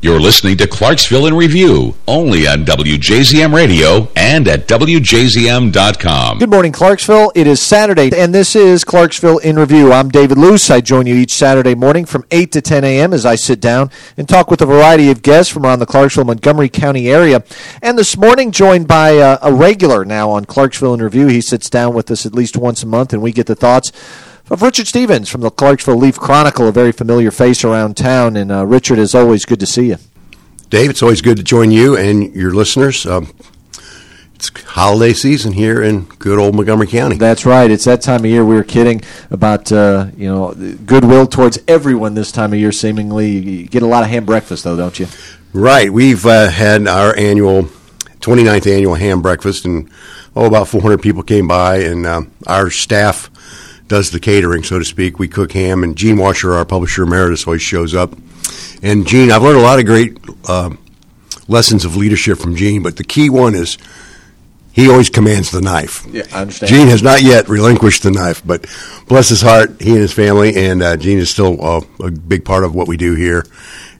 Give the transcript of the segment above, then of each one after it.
You're listening to Clarksville in Review, only on WJZM Radio and at WJZM.com. Good morning, Clarksville. It is Saturday, and this is Clarksville in Review. I'm David Luce. I join you each Saturday morning from 8 to 10 a.m. as I sit down and talk with a variety of guests from around the Clarksville, Montgomery County area. And this morning, joined by uh, a regular now on Clarksville in Review. He sits down with us at least once a month, and we get the thoughts of Richard Stevens from the Clarksville Leaf Chronicle, a very familiar face around town. And uh, Richard, is always good to see you. Dave, it's always good to join you and your listeners. Um, it's holiday season here in good old Montgomery County. That's right. It's that time of year. We were kidding about uh, you know goodwill towards everyone this time of year. Seemingly, you get a lot of ham breakfast though, don't you? Right. We've uh, had our annual 29th annual ham breakfast, and oh, about 400 people came by, and uh, our staff does the catering, so to speak. We cook ham, and Gene Washer, our publisher emeritus, always shows up. And Gene, I've learned a lot of great uh, lessons of leadership from Gene, but the key one is he always commands the knife. Yeah, I understand. Gene has not yet relinquished the knife, but bless his heart, he and his family, and uh, Gene is still uh, a big part of what we do here.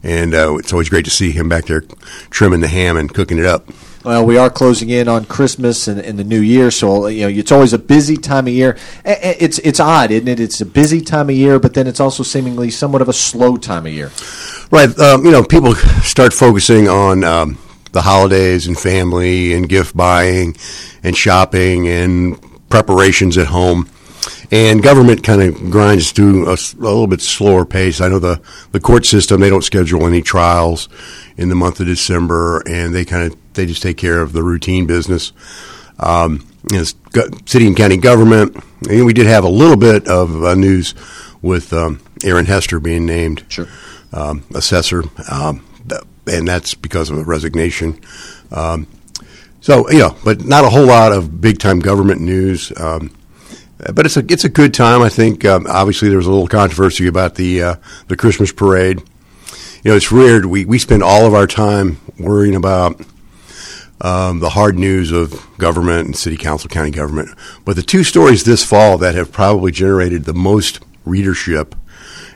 And uh, it's always great to see him back there trimming the ham and cooking it up. Well, we are closing in on Christmas and, and, the New Year, so you know it's always a busy time of year. It's it's odd, isn't it? It's a busy time of year, but then it's also seemingly somewhat of a slow time of year. Right. Um, you know, people start focusing on um, the holidays and family and gift buying and shopping and preparations at home. And government kind of grinds to a, a, little bit slower pace. I know the, the court system, they don't schedule any trials in the month of December, and they kind of they just take care of the routine business. Um, you know, city and county government. And we did have a little bit of uh, news with um, Aaron Hester being named sure. um, assessor, um, and that's because of a resignation. Um, so you know, but not a whole lot of big time government news. Um, but it's a it's a good time. I think. Um, obviously, there was a little controversy about the uh, the Christmas parade. You know, it's weird. We we spend all of our time worrying about um, the hard news of government and city council, county government. But the two stories this fall that have probably generated the most readership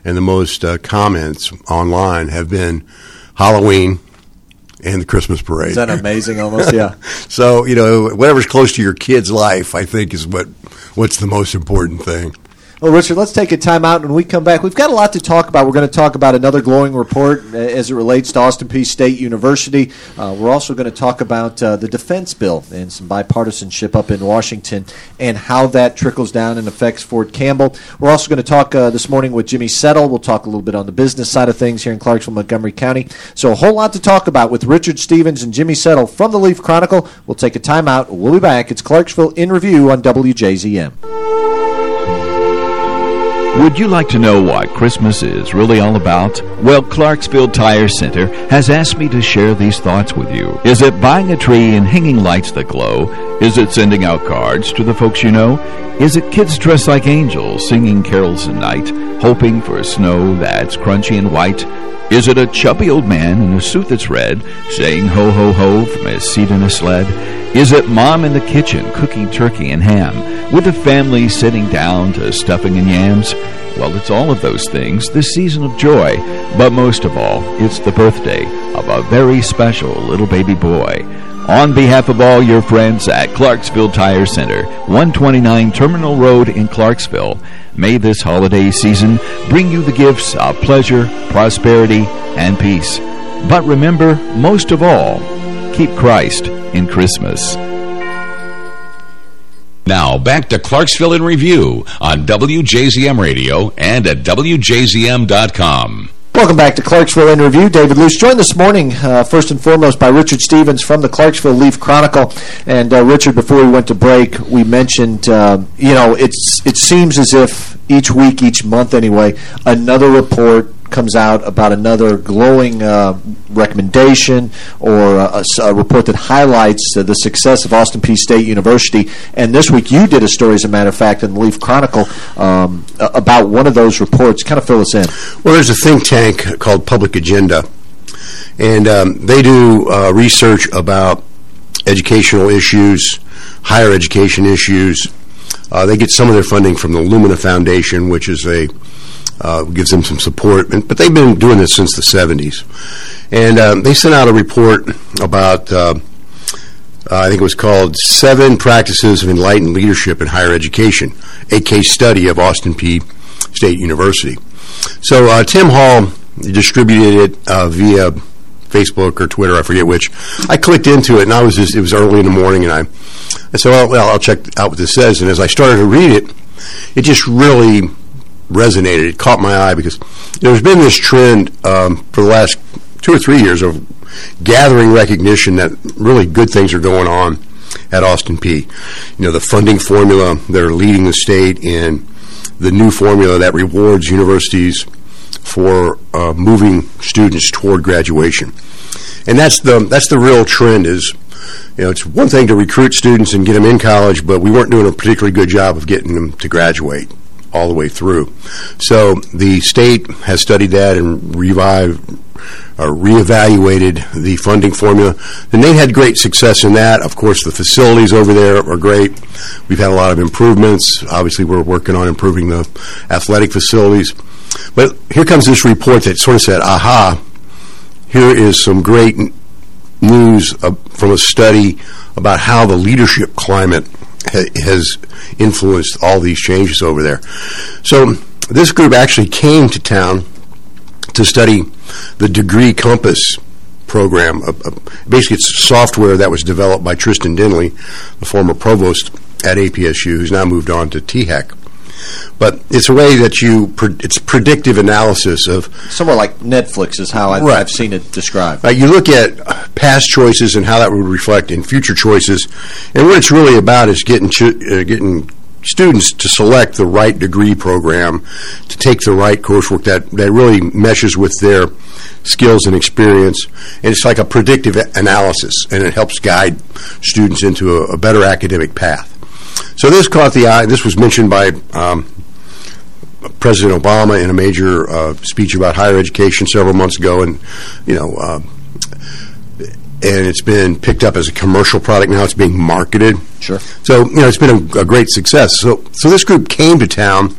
and the most uh, comments online have been Halloween and the Christmas parade. Is that amazing? Almost, yeah. so you know, whatever's close to your kid's life, I think, is what what's the most important thing. Well, Richard, let's take a time out. When we come back, we've got a lot to talk about. We're going to talk about another glowing report uh, as it relates to Austin Peay State University. Uh, we're also going to talk about uh, the defense bill and some bipartisanship up in Washington and how that trickles down and affects Fort Campbell. We're also going to talk uh, this morning with Jimmy Settle. We'll talk a little bit on the business side of things here in Clarksville, Montgomery County. So a whole lot to talk about with Richard Stevens and Jimmy Settle from the Leaf Chronicle. We'll take a time out. We'll be back. It's Clarksville in Review on WJZM. Would you like to know what Christmas is really all about? Well, Clarksville Tire Center has asked me to share these thoughts with you. Is it buying a tree and hanging lights that glow? Is it sending out cards to the folks you know? Is it kids dressed like angels singing carols at night, hoping for a snow that's crunchy and white? Is it a chubby old man in a suit that's red, saying ho ho ho from his seat in a sled? Is it mom in the kitchen cooking turkey and ham, with the family sitting down to stuffing and yams? Well, it's all of those things, this season of joy. But most of all, it's the birthday of a very special little baby boy. On behalf of all your friends at Clarksville Tire Center, 129 Terminal Road in Clarksville, may this holiday season bring you the gifts of pleasure, prosperity, and peace. But remember, most of all, keep Christ in Christmas. Now, back to Clarksville in Review on WJZM Radio and at WJZM.com. Welcome back to Clarksville in Review. David Luce, joined this morning, uh, first and foremost, by Richard Stevens from the Clarksville Leaf Chronicle. And, uh, Richard, before we went to break, we mentioned, uh, you know, it's it seems as if each week, each month anyway, another report comes out about another glowing uh, recommendation or a, a, report that highlights the success of Austin Peay State University. And this week you did a story, as a matter of fact, in the Leaf Chronicle um, about one of those reports. Kind of fill us in. Well, there's a think tank called Public Agenda, and um, they do uh, research about educational issues, higher education issues. Uh, they get some of their funding from the Lumina Foundation, which is a uh, gives them some support. But they've been doing this since the 70s. and um, they sent out a report about. Uh, uh, I think it was called Seven Practices of Enlightened Leadership in Higher Education, a case study of Austin Peay State University. So uh, Tim Hall distributed it uh, via Facebook or Twitter, I forget which. I clicked into it, and I was just, it was early in the morning, and I, I said, well, well, I'll check out what this says. And as I started to read it, it just really resonated. It caught my eye because there's been this trend um, for the last two or three years of gathering recognition that really good things are going on at Austin Peay. You know, the funding formula that are leading the state in the new formula that rewards universities for uh, moving students toward graduation. And that's the that's the real trend is you know, it's one thing to recruit students and get them in college, but we weren't doing a particularly good job of getting them to graduate all the way through. So the state has studied that and revived or reevaluated the funding formula. And they had great success in that. Of course, the facilities over there are great. We've had a lot of improvements. Obviously, we're working on improving the athletic facilities. But here comes this report that sort of said, aha, here is some great news uh, from a study about how the leadership climate ha- has influenced all these changes over there. So this group actually came to town to study the Degree Compass program. Uh, uh, basically, it's software that was developed by Tristan Denley, the former provost at APSU, who's now moved on to THEC. But it's a way that you, pre- it's predictive analysis of. Somewhat like Netflix is how I've, Right. I've seen it described. You look at past choices and how that would reflect in future choices, and what it's really about is getting uh, getting students to select the right degree program, to take the right coursework that, that really meshes with their skills and experience. And it's like a predictive analysis, and it helps guide students into a, a better academic path. So this caught the eye. This was mentioned by um, President Obama in a major uh, speech about higher education several months ago, and you know, uh, and it's been picked up as a commercial product now. It's being marketed. Sure. So you know, it's been a, a great success. So so this group came to town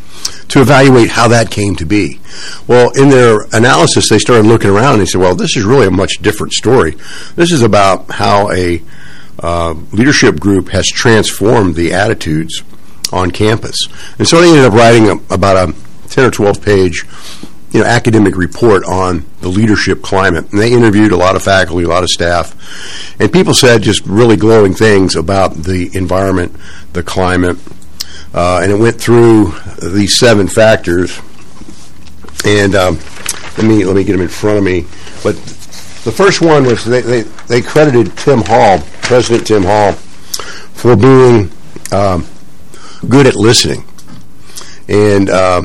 to evaluate how that came to be. Well, in their analysis, they started looking around and they said, "Well, this is really a much different story. This is about how a uh, leadership group has transformed the attitudes on campus." And so they ended up writing a, about a ten or twelve page you know, academic report on the leadership climate. And they interviewed a lot of faculty, a lot of staff, and people said just really glowing things about the environment, the climate, uh, and it went through these seven factors. And um, let me let me get them in front of me. But the first one was they, they, they credited Tim Hall, President Tim Hall, for being um, good at listening and uh,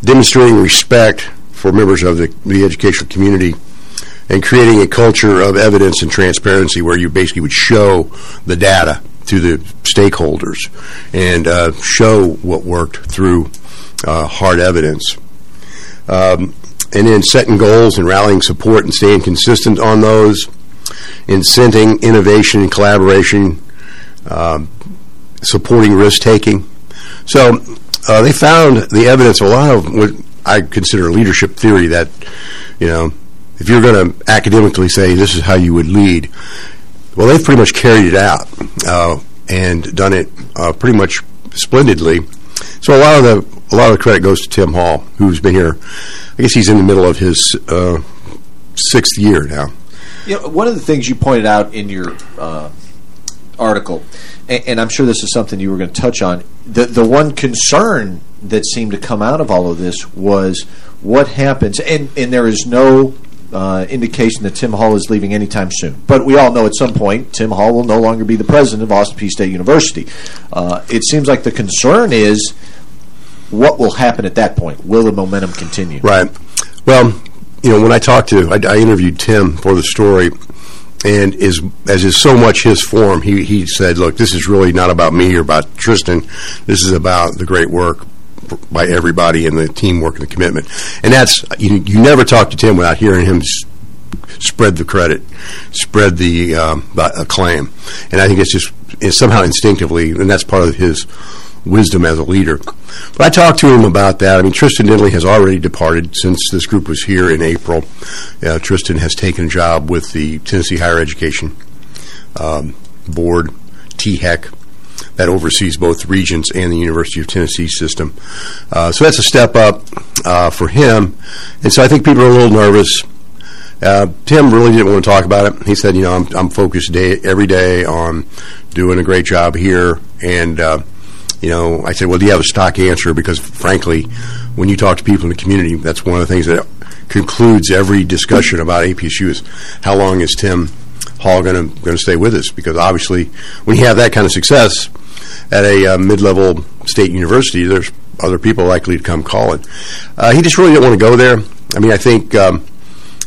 demonstrating respect for members of the, the educational community and creating a culture of evidence and transparency where you basically would show the data to the stakeholders and uh, show what worked through uh, hard evidence. Um, and then setting goals and rallying support and staying consistent on those, incenting innovation and collaboration, um, supporting risk taking. So uh, they found the evidence of a lot of what I consider leadership theory that, you know, if you're going to academically say this is how you would lead, well, they've pretty much carried it out uh, and done it uh, pretty much splendidly. So a lot of the a lot of the credit goes to Tim Hall, who's been here. I guess he's in the middle of his uh, sixth year now. You know, one of the things you pointed out in your uh, article, and, and I'm sure this is something you were going to touch on, the the one concern that seemed to come out of all of this was what happens, and and there is no. Uh, indication that Tim Hall is leaving anytime soon. But we all know at some point Tim Hall will no longer be the president of Austin Peay State University. Uh, it seems like the concern is what will happen at that point. Will the momentum continue? Right. Well, you know, when I talked to, I, I interviewed Tim for the story, and is as is so much his form, he he said, "Look, this is really not about me or about Tristan. This is about the great work." By everybody and the teamwork and the commitment, and that's you. You never talk to Tim without hearing him spread the credit, spread the um, the acclaim, and I think it's just it's somehow instinctively, and that's part of his wisdom as a leader. But I talked to him about that. I mean, Tristan Denley has already departed since this group was here in April. Uh, Tristan has taken a job with the Tennessee Higher Education um, Board, THEC, that oversees both Regents and the University of Tennessee system. Uh, so that's a step up uh, for him. And so I think people are a little nervous. Uh, Tim really didn't want to talk about it. He said, "You know, I'm, I'm focused day, every day on doing a great job here." And uh, you know, I said, "Well, do you have a stock answer?" Because frankly, when you talk to people in the community, that's one of the things that concludes every discussion about APSU is how long is Tim Hall going to going to stay with us? Because obviously, when you have that kind of success at a uh, mid-level state university, there's other people likely to come calling. Uh, he just really didn't want to go there. I mean, I think. Um,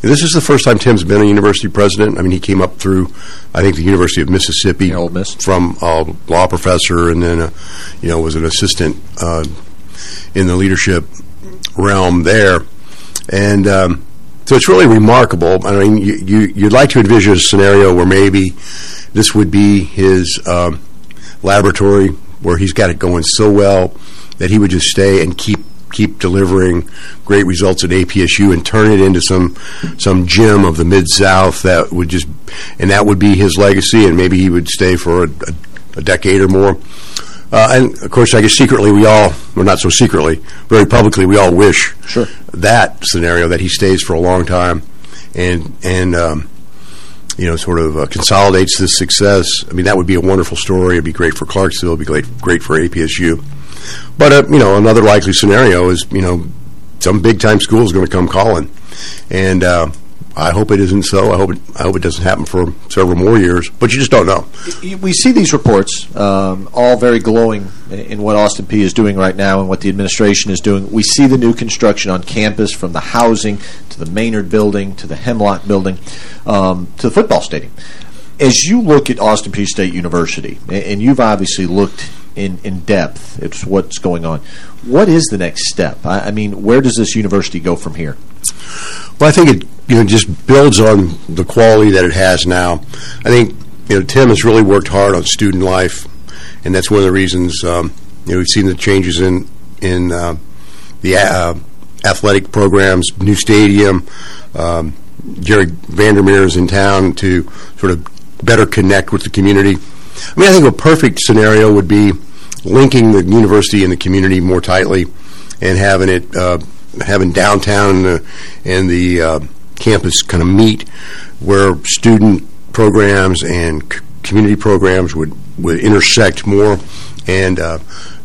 this is the first time Tim's been a university president. I mean, he came up through, I think, the University of Mississippi yeah, Miss. from a law professor, and then, a, you know, was an assistant uh, in the leadership realm there. And um, so it's really remarkable. I mean, you, you, would like to envision a scenario where maybe this would be his um, laboratory where he's got it going so well that he would just stay and keep keep delivering great results at APSU and turn it into some some gem of the mid South that would just and that would be his legacy and maybe he would stay for a, a, a decade or more. Uh, and of course, I guess secretly we all, well, not so secretly, very publicly, we all wish sure. that scenario that he stays for a long time and and um, you know sort of uh, consolidates this success. I mean, that would be a wonderful story. It'd be great for Clarksville. It'd be great great for APSU. But uh, you know, another likely scenario is you know some big time school is going to come calling, and uh, I hope it isn't so. I hope it, I hope it doesn't happen for several more years. But you just don't know. We see these reports, um, all very glowing in what Austin Peay is doing right now and what the administration is doing. We see the new construction on campus, from the housing to the Maynard building to the Hemlock building um, to the football stadium. As you look at Austin Peay State University, and you've obviously looked in, in depth It's what's going on. What is the next step? I, I, mean, where does this university go from here? Well, I think it you know just builds on the quality that it has now. I think you know Tim has really worked hard on student life, and that's one of the reasons um, you know we've seen the changes in in uh, the uh, athletic programs, new stadium. Um, Jerry Vandermeer is in town to sort of better connect with the community. I mean, I think a perfect scenario would be linking the university and the community more tightly, and having it uh, having downtown and the, and the uh, campus kind of meet, where student programs and community programs would would intersect more, and uh,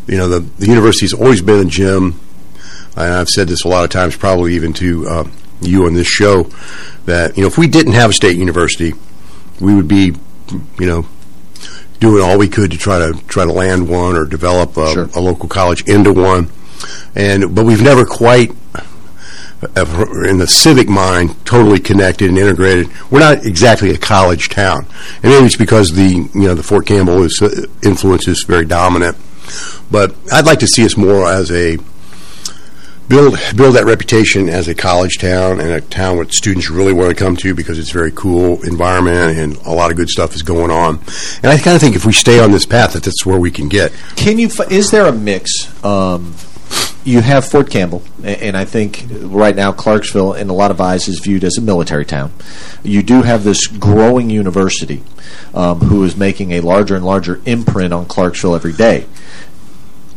you know the the university's always been a gym. And I've said this a lot of times, probably even to uh, you on this show, that you know if we didn't have a state university, we would be you know doing all we could to try to try to land one or develop a, sure. a local college into one. And but we've never quite in the civic mind, totally connected and integrated. We're not exactly a college town, and maybe it's because the you know the Fort Campbell is, uh, influence is very dominant. But I'd like to see us more as a build build that reputation as a college town and a town that students really want to come to because it's a very cool environment and a lot of good stuff is going on. And I kind of think if we stay on this path, that that's where we can get. Can you? Is there a mix? Um, you have Fort Campbell, and I think right now Clarksville, in a lot of eyes, is viewed as a military town. You do have this growing university um, who is making a larger and larger imprint on Clarksville every day.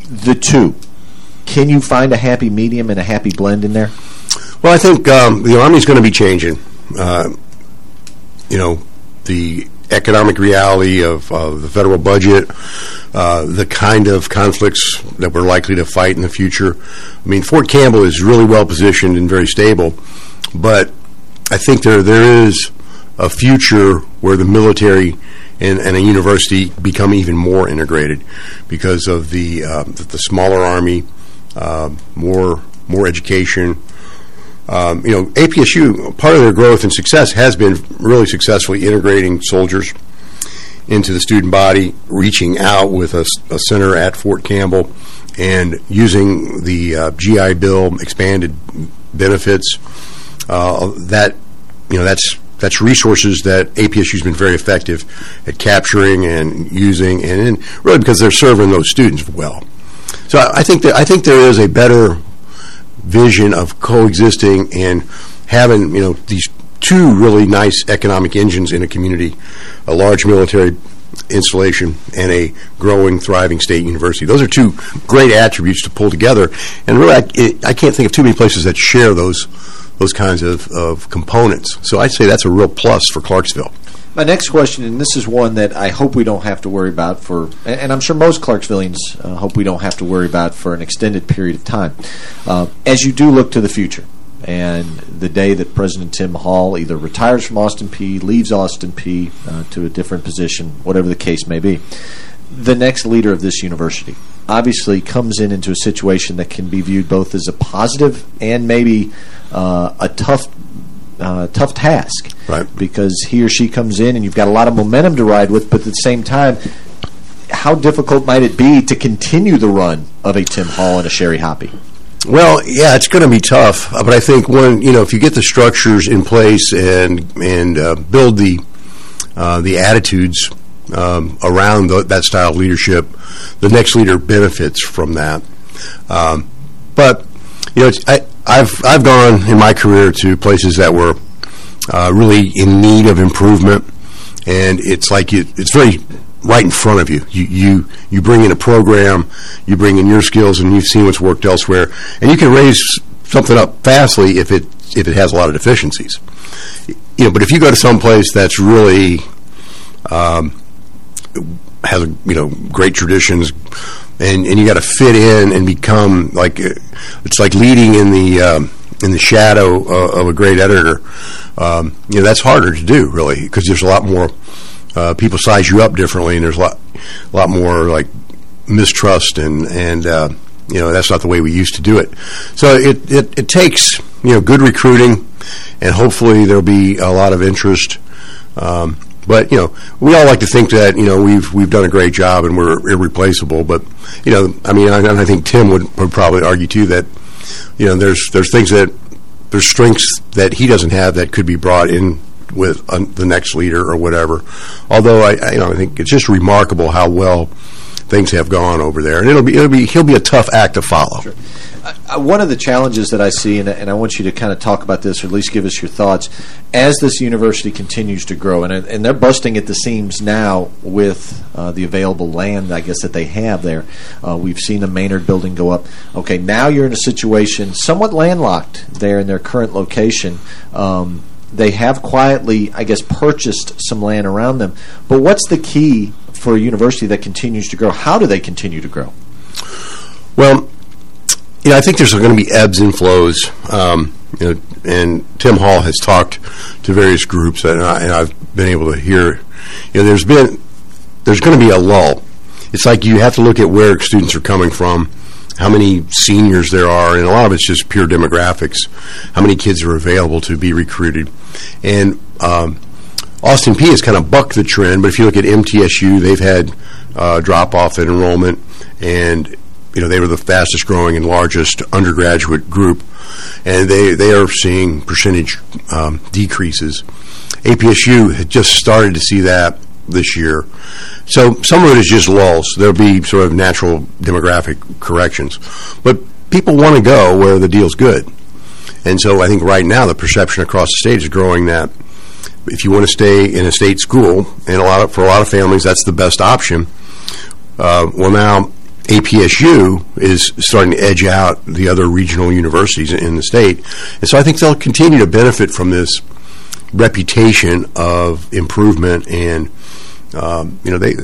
The two can you find a happy medium and a happy blend in there? Well, I think um, the Army's going to be changing. Uh, you know, the economic reality of uh, the federal budget, uh, the kind of conflicts that we're likely to fight in the future. I mean, Fort Campbell is really well positioned and very stable, but I think there there is a future where the military and, and a university become even more integrated because of the uh, the smaller army uh, more more education. Um, you know, APSU part of their growth and success has been really successfully integrating soldiers into the student body, reaching out with a, a center at Fort Campbell, and using the uh, GI Bill expanded benefits. Uh, that you know that's that's resources that APSU has been very effective at capturing and using, and, and really because they're serving those students well. So I, think that I think there is a better vision of coexisting and having you know these two really nice economic engines in a community, a large military installation and a growing, thriving state university. Those are two great attributes to pull together, and really, I, it, I can't think of too many places that share those those kinds of, of components. So I'd say that's a real plus for Clarksville. My next question, and this is one that I hope we don't have to worry about for, and I'm sure most Clarksvillians uh, hope we don't have to worry about for an extended period of time. Uh, as you do look to the future, and the day that President Tim Hall either retires from Austin Peay, leaves Austin Peay uh, to a different position, whatever the case may be, the next leader of this university obviously comes in into a situation that can be viewed both as a positive and maybe uh, a tough uh, tough task. Right. Because he or she comes in and you've got a lot of momentum to ride with, but at the same time, how difficult might it be to continue the run of a Tim Hall and a Sherry Hoppe? Well, yeah, it's going to be tough, uh, but I think when you know if you get the structures in place and and uh, build the uh, the attitudes um, around the, that style of leadership, the next leader benefits from that. Um, but you know, I, have I've gone in my career to places that were uh, really in need of improvement, and it's like it, it's very right in front of you. You you you bring in a program, you bring in your skills, and you've seen what's worked elsewhere, and you can raise something up fastly if it if it has a lot of deficiencies. You know, but if you go to some place that's really um, has you know great traditions, and and you got to fit in and become like it's like leading in the um, in the shadow uh, of a great editor. Um, you know, that's harder to do really because there's a lot more uh, people size you up differently, and there's a lot, a lot more like mistrust, and and uh, you know that's not the way we used to do it. So it, it it takes you know good recruiting, and hopefully there'll be a lot of interest. Um, but you know, we all like to think that you know we've we've done a great job and we're irreplaceable. But you know, I mean, I, I think Tim would, would probably argue too that you know there's there's things that there's strengths that he doesn't have that could be brought in with uh, the next leader or whatever. Although I, I, you know, I think it's just remarkable how well things have gone over there, and it'll be it'll be he'll be a tough act to follow. Sure. Uh, one of the challenges that I see, and, and, I want you to kind of talk about this, or at least give us your thoughts, as this university continues to grow, and, and they're busting at the seams now with uh, the available land, I guess, that they have there. Uh, we've seen the Maynard building go up. Okay, now you're in a situation somewhat landlocked there in their current location. Um, they have quietly, I guess, purchased some land around them. But what's the key for a university that continues to grow? How do they continue to grow? Well, you know, I think there's going to be ebbs and flows. Um, you know, and Tim Hall has talked to various groups, and, I, have been able to hear. You know, there's been there's going to be a lull. It's like you have to look at where students are coming from how many seniors there are, and a lot of it's just pure demographics. How many kids are available to be recruited, and um, Austin Peay has kind of bucked the trend. But if you look at MTSU, they've had uh, drop off in enrollment, and you know they were the fastest growing and largest undergraduate group, and they they are seeing percentage um, decreases. APSU had just started to see that this year. So some of it is just lulls. There'll be sort of natural demographic corrections. But people want to go where the deal's good. And so I think right now the perception across the state is growing that if you want to stay in a state school, and a lot of, for a lot of families that's the best option. Uh, well, now APSU is starting to edge out the other regional universities in the state, and so I think they'll continue to benefit from this reputation of improvement and um, you know, they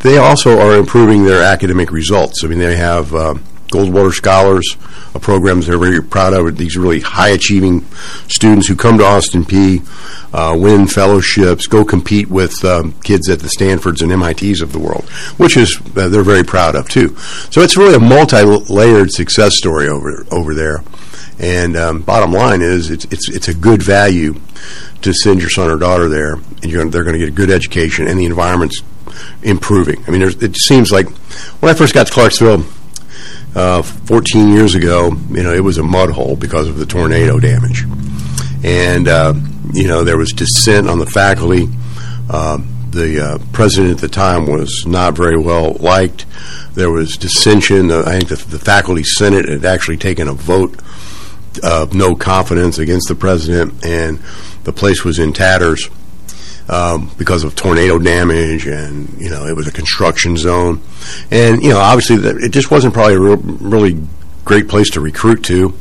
they also are improving their academic results. I mean, they have uh, Goldwater Scholars, a program they're very proud of. These really high achieving students who come to Austin Peay, uh, win fellowships, go compete with um, kids at the Stanfords and MITs of the world, which is uh, they're very proud of too. So it's really a multi layered success story over over there. And um, bottom line is, it's it's it's a good value to send your son or daughter there, and they're going to get a good education, and the environment's improving. I mean, it seems like when I first got to Clarksville uh, 14 years ago, you know, it was a mud hole because of the tornado damage, and uh, you know there was dissent on the faculty. Uh, the uh, president at the time was not very well liked. There was dissension. Uh, I think the, the faculty senate had actually taken a vote of no confidence against the president, and the place was in tatters um, because of tornado damage, and you know it was a construction zone, and you know obviously it just wasn't probably a real, really great place to recruit to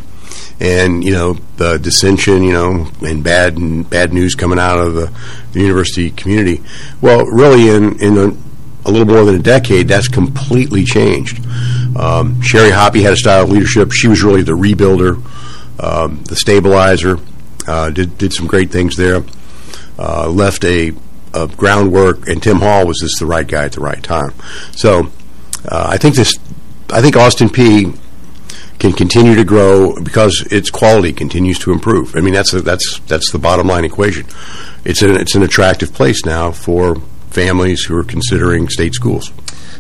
and you know the dissension, you know, and bad and bad news coming out of the, the university community. Well, really, in in a, a, little more than a decade, that's completely changed. Um, Sherry Hoppe had a style of leadership. She was really the rebuilder, um, the stabilizer. Uh, did did some great things there. Uh, left a, a, groundwork, and Tim Hall was just the right guy at the right time. So uh, I think this. I think Austin Peay can continue to grow because its quality continues to improve. I mean, that's a, that's that's the bottom line equation. It's an it's an attractive place now for families who are considering state schools.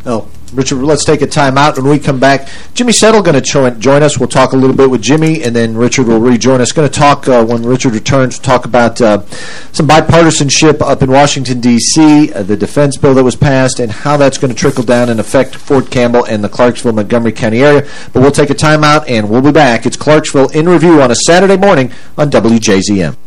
Oh, Richard, let's take a time out. When we come back, Jimmy Settle going to join us. We'll talk a little bit with Jimmy, and then Richard will rejoin us. Going to talk, uh, when Richard returns, talk about uh, some bipartisanship up in Washington, D.C., uh, the defense bill that was passed, and how that's going to trickle down and affect Fort Campbell and the Clarksville-Montgomery County area. But we'll take a time out, and we'll be back. It's Clarksville in Review on a Saturday morning on WJZM.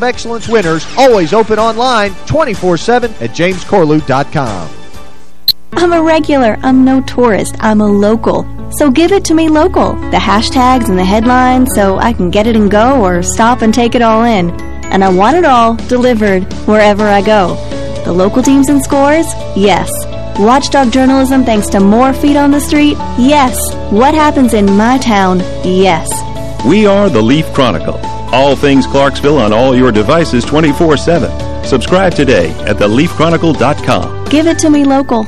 of Excellence Excellence winners, always open online 24-7 at jamescorlew.com. I'm a regular. I'm no tourist. I'm a local. So give it to me local. The hashtags and the headlines so I can get it and go or stop and take it all in. And I want it all delivered wherever I go. The local teams and scores? Yes. Watchdog journalism thanks to more feet on the street? Yes. What happens in my town? Yes. We are the Leaf Chronicle. All things Clarksville on all your devices 24-7. Subscribe today at theleafchronicle.com. Give it to me local.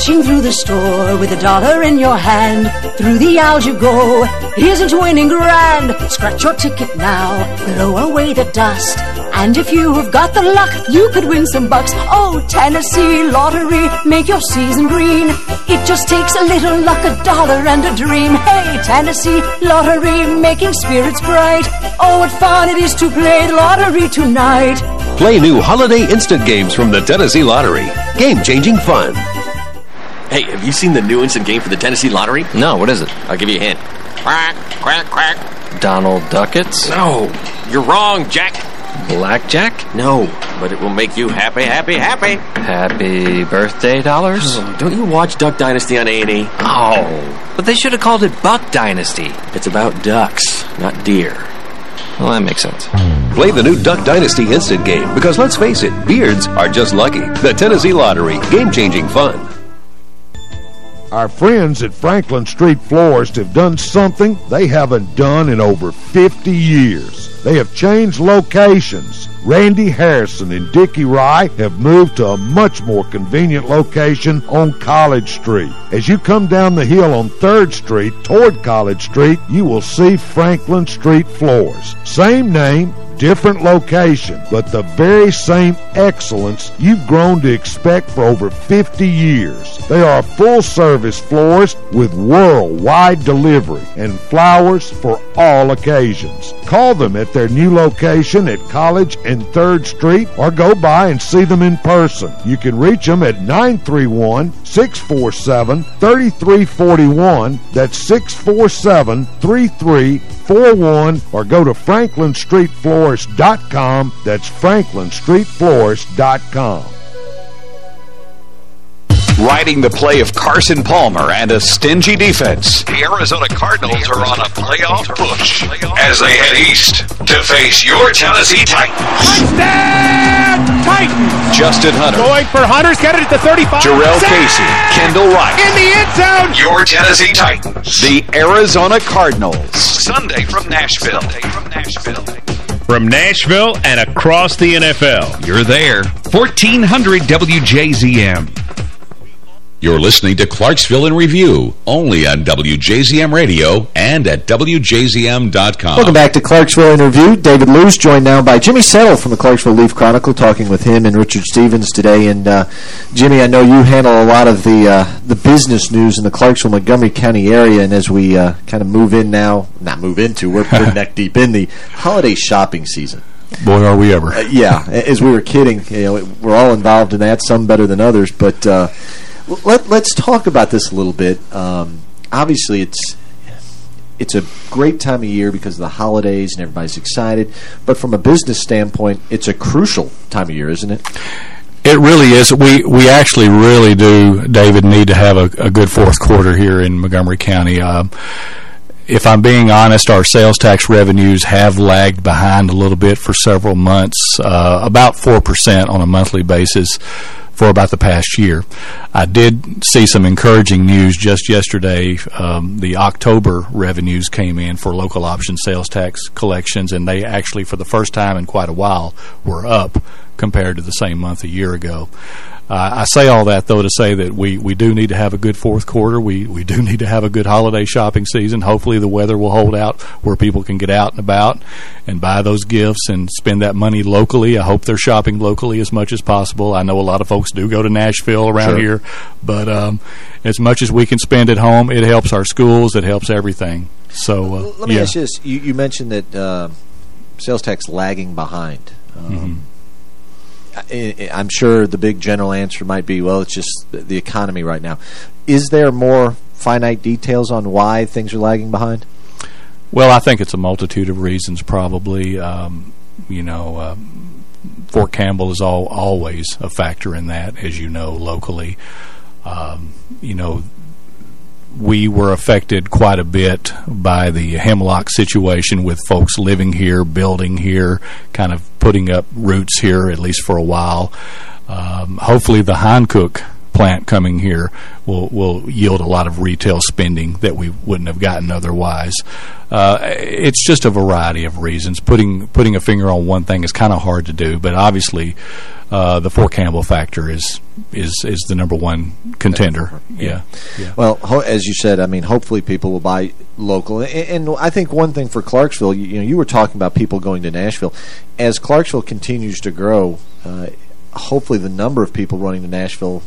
Dashing through the store with a dollar in your hand, through the aisles you go. Isn't winning grand? Scratch your ticket now, blow away the dust. And if you've got the luck, you could win some bucks. Oh, Tennessee Lottery, make your season green. It just takes a little luck, a dollar, and a dream. Hey, Tennessee Lottery, making spirits bright. Oh, what fun it is to play the lottery tonight. Play new holiday instant games from the Tennessee Lottery. Game-changing fun. Hey, have you seen the new instant game for the Tennessee Lottery? No, what is it? I'll give you a hint. Quack, quack, quack. Donald Duckets? No, you're wrong, Jack. Blackjack? No, but it will make you happy, happy, happy. Happy birthday dollars? Oh, don't you watch Duck Dynasty on A&E? Oh, but they should have called it Buck Dynasty. It's about ducks, not deer. Well, that makes sense. Play the new Duck Dynasty instant game because let's face it, beards are just lucky. The Tennessee Lottery, game-changing fun. Our friends at Franklin Street Florist have done something they haven't done in over 50 years. They have changed locations. Randy Harrison and Dickie Rye have moved to a much more convenient location on College Street. As you come down the hill on 3rd Street toward College Street, you will see Franklin Street Florist. Same name, different location, but the very same excellence you've grown to expect for over 50 years. They are full-service florist with worldwide delivery and flowers for all occasions. Call them at their new location at College and 3rd Street or go by and see them in person. You can reach them at 931-647-3341. That's 647 3341 or go to Franklin Street Florist franklinstreetflorist.com. That's franklinstreetflorist.com. riding the play of Carson Palmer and a stingy defense. The Arizona Cardinals are on a playoff push as they head east to face your Tennessee Titans. Touchdown! Titans! Justin Hunter. Going for Hunter's got it at the 35. Jurrell Casey. Kendall Wright. In the end zone. Your Tennessee Titans. The Arizona Cardinals. Sunday from Nashville. Sunday from Nashville. From Nashville and across the NFL. You're there. 1400 WJZM. You're listening to Clarksville in Review, only on WJZM Radio and at WJZM.com. Welcome back to Clarksville in Review. David Luce joined now by Jimmy Settle from the Clarksville Leaf Chronicle, talking with him and Richard Stevens today. And uh, Jimmy, I know you handle a lot of the uh, the business news in the Clarksville Montgomery County area, and as we uh, kind of move in now, not move into, we're, we're neck deep in the holiday shopping season. Boy, are we ever. Uh, yeah, as we were kidding, you know, we're all involved in that, some better than others, but uh, let, let's talk about this a little bit. Um, obviously, it's it's a great time of year because of the holidays and everybody's excited. But from a business standpoint, it's a crucial time of year, isn't it? It really is. We we actually really do, David, need to have a, a good fourth quarter here in Montgomery County. Um, if I'm being honest, our sales tax revenues have lagged behind a little bit for several months, uh, about 4% on a monthly basis for about the past year. I did see some encouraging news just yesterday. Um, the October revenues came in for local option sales tax collections, and they actually, for the first time in quite a while, were up compared to the same month a year ago. Uh, I say all that, though, to say that we, we do need to have a good fourth quarter. We we do need to have a good holiday shopping season. Hopefully the weather will hold out where people can get out and about and buy those gifts and spend that money locally. I hope they're shopping locally as much as possible. I know a lot of folks do go to Nashville around Sure. here, but um, as much as we can spend at home, it helps our schools. It helps everything. So, uh, Let me yeah. ask you this. You, you mentioned that uh, sales tax lagging behind. Um. I, I- I'm sure the big general answer might be, well, it's just the- economy right now. Is there more finite details on why things are lagging behind? Well, I think it's a multitude of reasons, probably. Um, you know, um, Fort Campbell is all, always a factor in that, as you know, locally. Um, you know, we were affected quite a bit by the Hemlock situation with folks living here, building here, kind of putting up roots here, at least for a while. Um, hopefully the Hankook plant coming here will will yield a lot of retail spending that we wouldn't have gotten otherwise. Uh, it's just a variety of reasons. Putting putting a finger on one thing is kind of hard to do, but obviously uh, the Fort Campbell factor is is is the number one contender. Yeah, yeah. Well, ho as you said, I mean, hopefully people will buy local. And, and I think one thing for Clarksville, you, you know, you were talking about people going to Nashville. As Clarksville continues to grow, uh, hopefully the number of people running to Nashville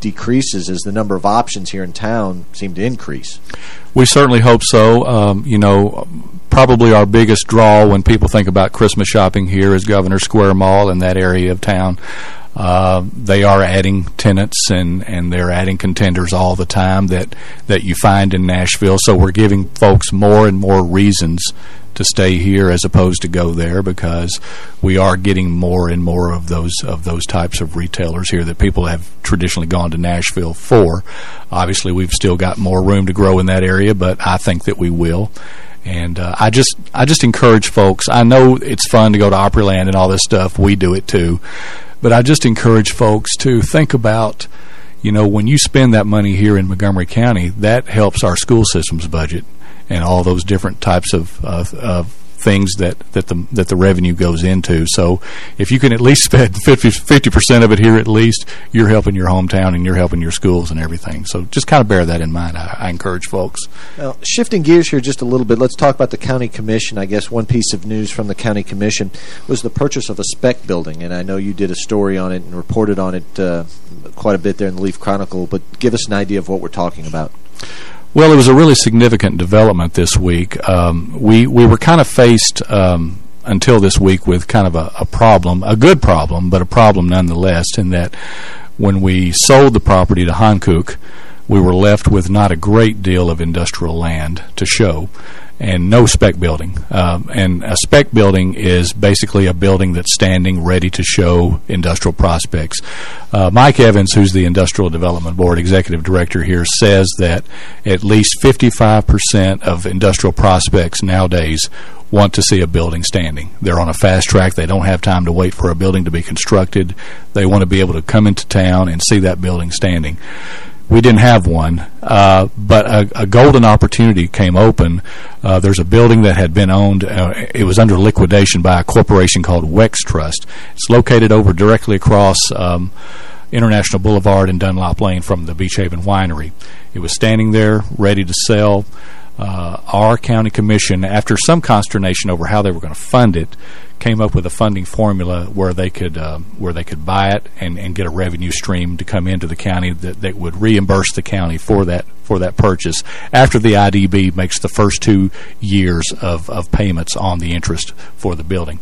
decreases as the number of options here in town seem to increase. We certainly hope so. Um, you know, probably our biggest draw when people think about Christmas shopping here is Governor Square Mall in that area of town. Uh, they are adding tenants and, and they're adding contenders all the time that, that you find in Nashville. So we're giving folks more and more reasons to stay here as opposed to go there because we are getting more and more of those of those types of retailers here that people have traditionally gone to Nashville for. Obviously, we've still got more room to grow in that area, but I think that we will. And uh, I just I just encourage folks. I know it's fun to go to Opryland and all this stuff. We do it too, but I just encourage folks to think about. You know, when you spend that money here in Montgomery County, that helps our school system's budget and all those different types of uh, of things that that the that the revenue goes into. So if you can at least spend 50 percent of it here, at least you're helping your hometown and you're helping your schools and everything. So just kind of bear that in mind. I, I encourage folks. Now, shifting gears here just a little bit, let's talk about the county commission. I guess one piece of news from the county commission was the purchase of a spec building, and I know you did a story on it and reported on it uh, quite a bit there in the Leaf Chronicle. But give us an idea of what we're talking about. Well, it was a really significant development this week. Um, we we were kind of faced um, until this week with kind of a, a problem, a good problem, but a problem nonetheless. In that, when we sold the property to Hankook, we were left with not a great deal of industrial land to show, and no spec building. Um, and a spec building is basically a building that's standing ready to show industrial prospects. Uh, Mike Evans, who's the Industrial Development Board Executive Director here, says that at least 55% of industrial prospects nowadays want to see a building standing. They're on a fast track. They don't have time to wait for a building to be constructed. They want to be able to come into town and see that building standing. We didn't have one, uh, but a, a, golden opportunity came open. Uh, there's a building that had been owned. Uh, it was under liquidation by a corporation called Wex Trust. It's located over directly across um, International Boulevard and Dunlop Lane from the Beachaven Winery. It was standing there, ready to sell uh, our county commission, after some consternation over how they were going to fund it, came up with a funding formula where they could uh, where they could buy it and, and get a revenue stream to come into the county that, that would reimburse the county for that for that purchase after the IDB makes the first two years of, of payments on the interest for the building.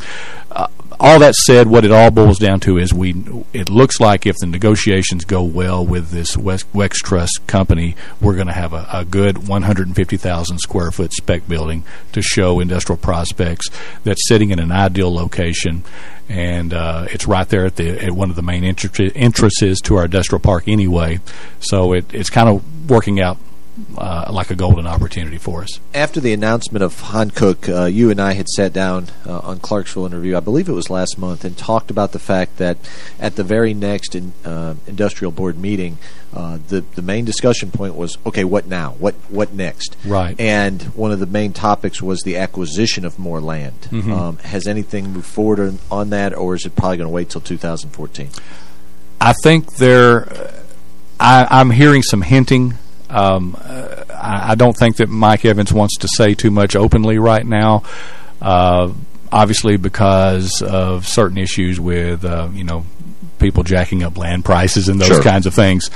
Uh, all that said, what it all boils down to is we. It looks like if the negotiations go well with this Wex Trust company, we're going to have a, a good 150,000 square foot spec building to show industrial prospects that's sitting in an ideal location, and uh, it's right there at the at one of the main entrances to our industrial park anyway. So it, it's kind of working out uh, like a golden opportunity for us. After the announcement of Hankook, uh, you and I had sat down uh, on Clarksville in Review, I believe it was last month, and talked about the fact that at the very next in, uh, industrial board meeting, uh, the the main discussion point was, okay, what now? What what next? Right. And one of the main topics was the acquisition of more land. Mm -hmm. um, has anything moved forward on, on that, or is it probably going to wait till 2014? I think there. I, I'm hearing some hinting um, I, I, don't think that Mike Evans wants to say too much openly right now. Uh, obviously, because of certain issues with uh, you know people jacking up land prices and those sure. kinds of things.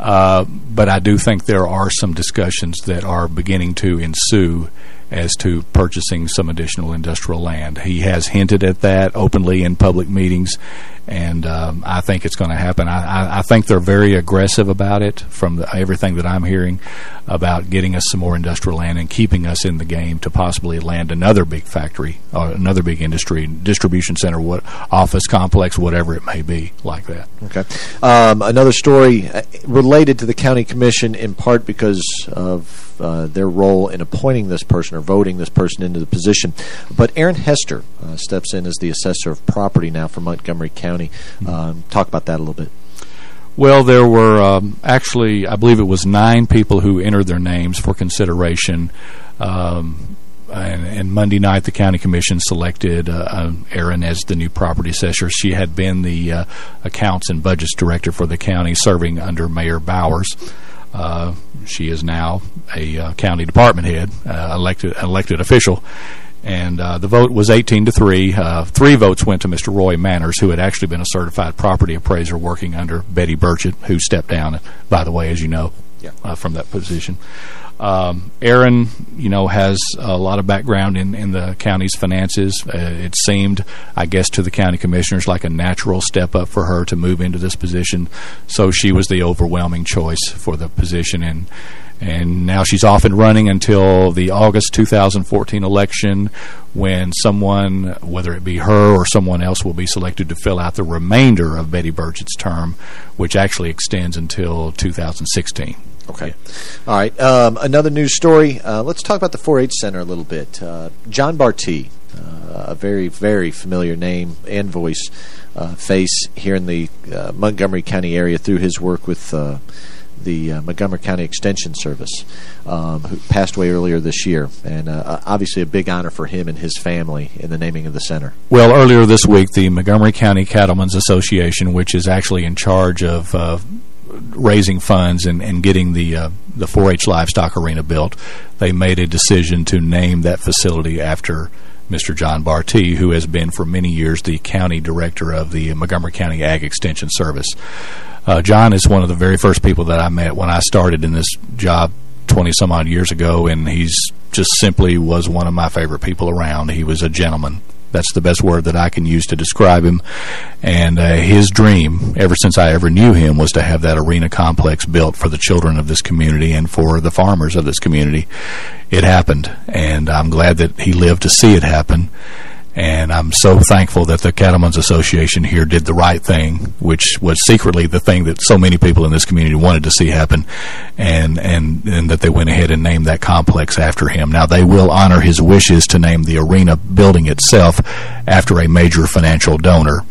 Uh, but I do think there are some discussions that are beginning to ensue as to purchasing some additional industrial land. He has hinted at that openly in public meetings, and um, I think it's going to happen. I, I, I, think they're very aggressive about it from the, everything that I'm hearing about getting us some more industrial land and keeping us in the game to possibly land another big factory or another big industry, distribution center, what office complex, whatever it may be like that. Okay. Um, another story uh, related to the county commission in part because of uh, their role in appointing this person or voting this person into the position. But Erin Hester uh, steps in as the assessor of property now for Montgomery County. Hmm. Um, talk about that a little bit. Well, there were um, actually, I believe it was nine people who entered their names for consideration. Um, and, and, Monday night, the county commission selected uh, Erin as the new property assessor. She had been the uh, accounts and budgets director for the county, serving under Mayor Bowers. Uh, she is now a uh, county department head, uh, elected elected official. And uh, the vote was 18 to 3. Uh, three votes went to Mr. Roy Manners, who had actually been a certified property appraiser working under Betty Burchett, who stepped down, by the way, as you know, yeah. uh, from that position. Um, Erin, you know, has a lot of background in, in the county's finances. Uh, it seemed, I guess, to the county commissioners like a natural step up for her to move into this position. So she was the overwhelming choice for the position. And and now she's off and running until the August 2014 election when someone, whether it be her or someone else, will be selected to fill out the remainder of Betty Burchett's term, which actually extends until 2016. Okay. All right. Um, another news story. Uh, let's talk about the 4-H Center a little bit. Uh, John Barty, uh, a very, very familiar name and voice, uh, face here in the uh, Montgomery County area through his work with uh, the Montgomery County Extension Service, um, who passed away earlier this year. And obviously a big honor for him and his family in the naming of the center. Well, earlier this week, the Montgomery County Cattlemen's Association, which is actually in charge of raising funds and, and getting the uh, the 4-H livestock arena built, they made a decision to name that facility after Mr. John Barty, who has been for many years the county director of the Montgomery County Ag Extension Service. Uh, John is one of the very first people that I met when I started in this job 20-some odd years ago, and he's just simply was one of my favorite people around. He was a gentleman That's the best word that I can use to describe him. And uh, his dream, ever since I ever knew him, was to have that arena complex built for the children of this community and for the farmers of this community. It happened, and I'm glad that he lived to see it happen. And I'm so thankful that the Cattlemen's Association here did the right thing, which was secretly the thing that so many people in this community wanted to see happen, and and and that they went ahead and named that complex after him. Now they will honor his wishes to name the arena building itself after a major financial donor,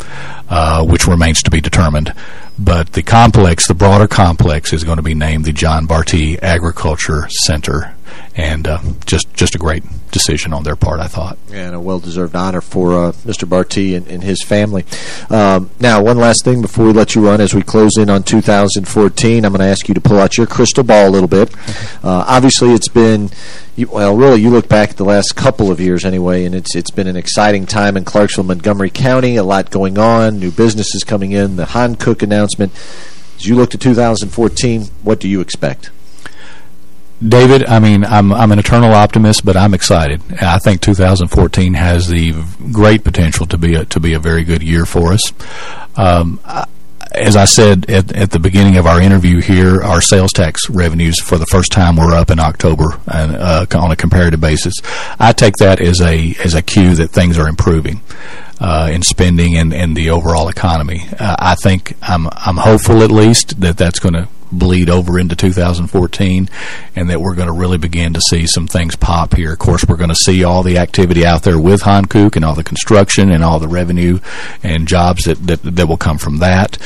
uh, which remains to be determined. But the complex, the broader complex, is going to be named the John Barty Agriculture Center, and uh, just just a great decision on their part, I thought. And a well-deserved honor for uh, Mr. Barty and, and his family. Um, now, one last thing before we let you run as we close in on 2014, I'm going to ask you to pull out your crystal ball a little bit. Uh, obviously, it's been, you, well, really, you look back at the last couple of years anyway, and it's it's been an exciting time in Clarksville, Montgomery County, a lot going on, new businesses coming in, the Hankook announcement. As you look to 2014, what do you expect? David, I mean, I'm I'm an eternal optimist, but I'm excited. I think 2014 has the great potential to be a to be a very good year for us. Um, as I said at, at the beginning of our interview here, our sales tax revenues for the first time were up in October and, uh, on a comparative basis. I take that as a as a cue that things are improving uh, in spending and, and the overall economy. Uh, I think I'm I'm hopeful at least that that's going to bleed over into 2014 and that we're going to really begin to see some things pop here. Of course, we're going to see all the activity out there with Hankook and all the construction and all the revenue and jobs that, that, that will come from that.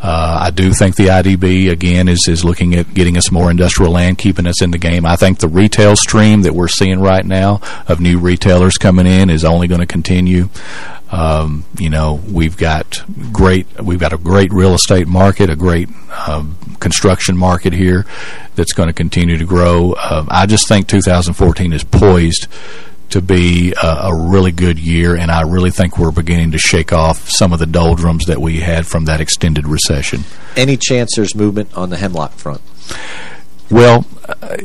Uh, I do think the IDB, again, is, is looking at getting us more industrial land, keeping us in the game. I think the retail stream that we're seeing right now of new retailers coming in is only going to continue. Um, you know, we've got great, we've got a great real estate market, a great um, construction market here that's going to continue to grow. Uh, I just think 2014 is poised to be a, a, really good year, and I really think we're beginning to shake off some of the doldrums that we had from that extended recession. Any chance there's movement on the Hemlock front? Well, uh,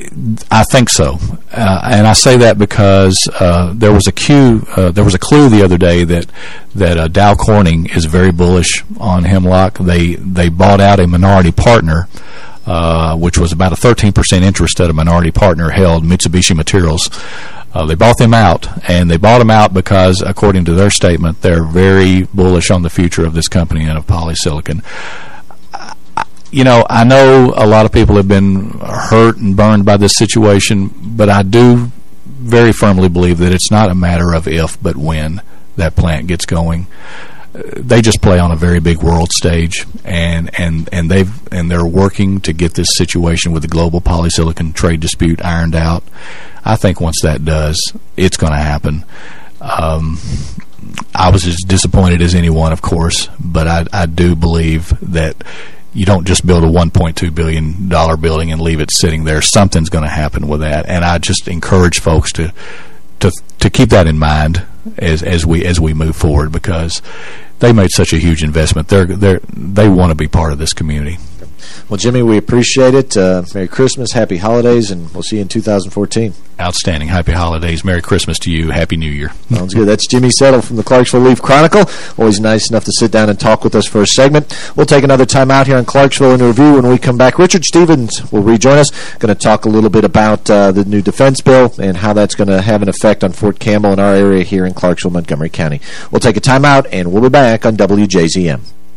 I think so, uh, and I say that because uh, there was a cue, uh, there was a clue the other day that that uh, Dow Corning is very bullish on Hemlock. They they bought out a minority partner, uh, which was about a 13% interest that a minority partner held, Mitsubishi Materials. they bought them out, and they bought them out because, according to their statement, they're very bullish on the future of this company and of polysilicon you know, I know a lot of people have been hurt and burned by this situation, but I do very firmly believe that it's not a matter of if, but when that plant gets going. They just play on a very big world stage, and and and they've and they're working to get this situation with the global polysilicon trade dispute ironed out. I think once that does, it's going to happen. Um, I was as disappointed as anyone, of course, but I, I do believe that you don't just build a $1.2 billion building and leave it sitting there. Something's going to happen with that. And I just encourage folks to to to keep that in mind as as we as we move forward because they made such a huge investment. They're they they want to be part of this community. Well, Jimmy, we appreciate it. Uh, Merry Christmas, Happy Holidays, and we'll see you in 2014. Outstanding. Happy Holidays. Merry Christmas to you. Happy New Year. Sounds good. That's Jimmy Settle from the Clarksville Leaf Chronicle. Always nice enough to sit down and talk with us for a segment. We'll take another time out here on Clarksville in Review when we come back. Richard Stevens will rejoin us. Going to talk a little bit about uh, the new defense bill and how that's going to have an effect on Fort Campbell in our area here in Clarksville, Montgomery County. We'll take a time out, and we'll be back on WJZM.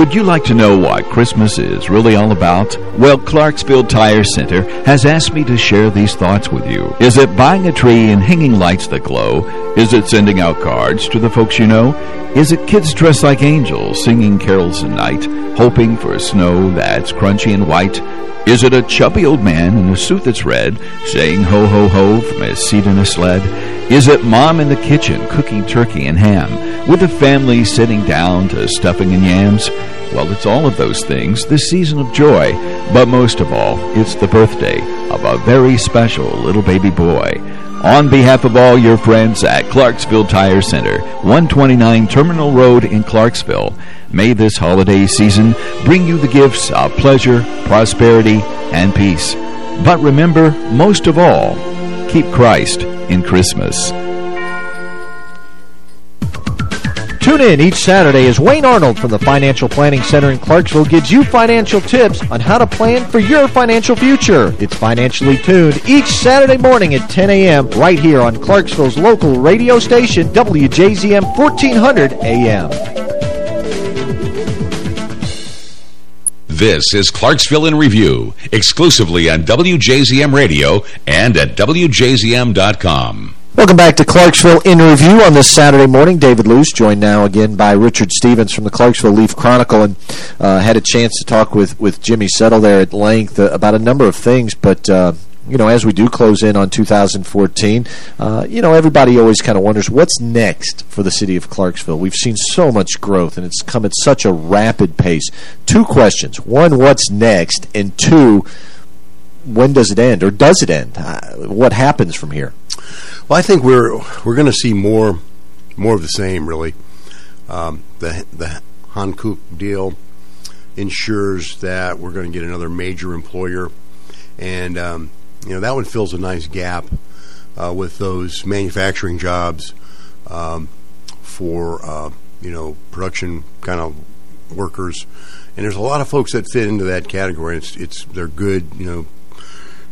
Would you like to know what Christmas is really all about? Well, Clarksville Tire Center has asked me to share these thoughts with you. Is it buying a tree and hanging lights that glow? Is it sending out cards to the folks you know? Is it kids dressed like angels singing carols at night, hoping for a snow that's crunchy and white? Is it a chubby old man in a suit that's red, saying ho ho ho from his seat in a sled? Is it mom in the kitchen cooking turkey and ham, with the family sitting down to stuffing and yams? Well, it's all of those things, this season of joy, but most of all, it's the birthday of a very special little baby boy. On behalf of all your friends at Clarksville Tire Center, 129 Terminal Road in Clarksville, may this holiday season bring you the gifts of pleasure, prosperity, and peace. But remember, most of all, keep Christ in Christmas. Tune in each Saturday as Wayne Arnold from the Financial Planning Center in Clarksville gives you financial tips on how to plan for your financial future. It's Financially Tuned each Saturday morning at 10 a.m. right here on Clarksville's local radio station, WJZM 1400 AM. This is Clarksville in Review, exclusively on WJZM Radio and at WJZM.com. Welcome back to Clarksville in Review on this Saturday morning. David Luce, joined now again by Richard Stevens from the Clarksville Leaf Chronicle, and uh, had a chance to talk with, with Jimmy Settle there at length uh, about a number of things, but... Uh, you know, as we do close in on 2014, uh, you know, everybody always kind of wonders what's next for the city of Clarksville. We've seen so much growth, and it's come at such a rapid pace. Two questions. One, what's next? And two, when does it end, or does it end? Uh, what happens from here? Well, I think we're we're going to see more more of the same, really. Um, the the Hankook deal ensures that we're going to get another major employer, and um, you know that one fills a nice gap uh, with those manufacturing jobs um, for uh, you know production kind of workers, and there's a lot of folks that fit into that category. It's it's they're good, you know,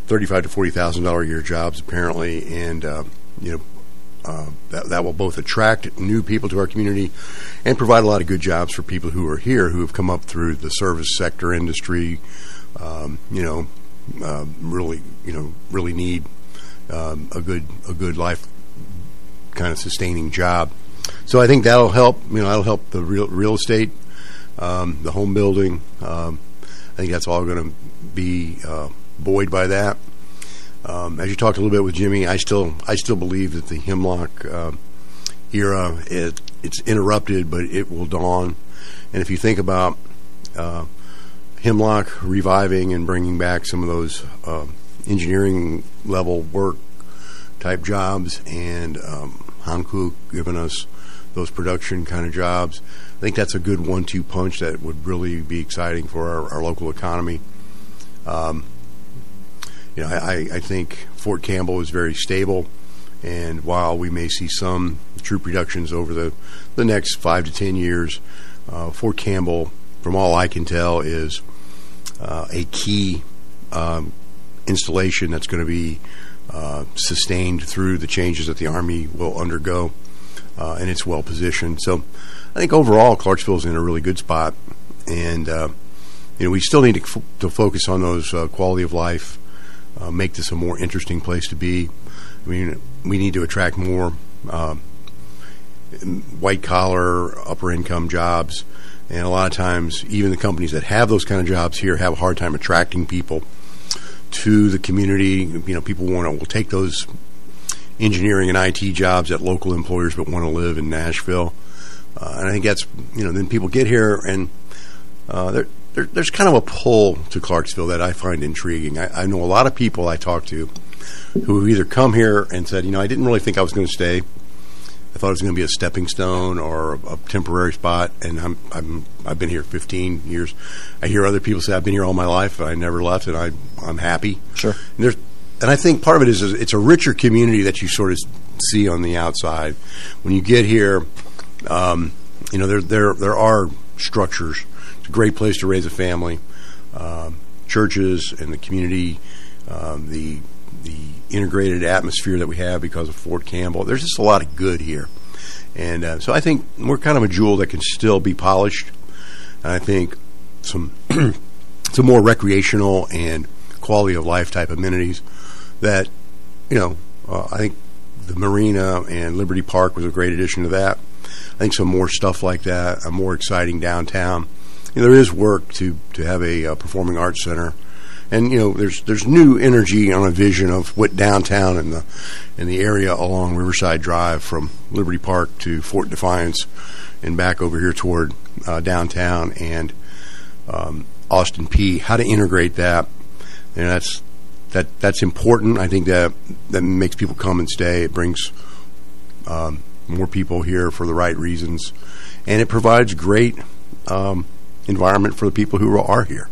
thirty-five to forty thousand dollar a year jobs apparently, and uh, you know. Uh, that, that will both attract new people to our community and provide a lot of good jobs for people who are here who have come up through the service sector industry, um, you know, uh, really, you know, really need um, a good a good life kind of sustaining job. So I think that'll help. You know, that'll help the real real estate, um, the home building. Um, I think that's all going to be uh, buoyed by that. Um, as you talked a little bit with Jimmy, I still I still believe that the Hemlock uh, era it, it's interrupted, but it will dawn. And if you think about uh, Hemlock reviving and bringing back some of those uh, engineering level work type jobs, and um, Hankook giving us those production kind of jobs. I think that's a good one-two punch that would really be exciting for our, our local economy. Um, you know, I, I think Fort Campbell is very stable, and while we may see some troop reductions over the, the next five to ten years, uh, Fort Campbell, from all I can tell, is a key um, installation that's going to be uh, sustained through the changes that the Army will undergo, uh, and it's well positioned. So I think overall, Clarksville is in a really good spot, and uh, you know we still need to, f- to focus on those uh, quality of life, uh, make this a more interesting place to be. I mean, we need to attract more um, white collar, upper income jobs. And a lot of times, even the companies that have those kind of jobs here have a hard time attracting people to the community. You know, people want to will take those engineering and IT jobs at local employers, but want to live in Nashville. Uh, and I think that's you know, then people get here and uh, there, there, there's kind of a pull to Clarksville that I find intriguing. I, I know a lot of people I talk to who either come here and said, you know, I didn't really think I was going to stay. I thought it was going to be a stepping stone or a, a temporary spot, and I'm, I'm I've been here 15 years. I hear other people say I've been here all my life. I never left, and I I'm happy. Sure. And there's and I think part of it is, it's a richer community that you sort of see on the outside. When you get here, um, you know there there there are structures. It's a great place to raise a family. Um, churches and the community, um, the integrated atmosphere that we have because of Fort Campbell. There's just a lot of good here, and uh, so I think we're kind of a jewel that can still be polished. I think some some more recreational and quality of life type amenities that you know uh, I think the marina and Liberty Park was a great addition to that. I think some more stuff like that, a more exciting downtown. You know, there is work to to have a uh, performing arts center and you know there's there's new energy on a vision of what downtown and the in the area along Riverside Drive from Liberty Park to Fort Defiance and back over here toward uh, downtown and um, Austin Peay. How to integrate that, and that's that that's important. I think that that makes people come and stay. It brings um, more people here for the right reasons, and it provides great um, environment for the people who are here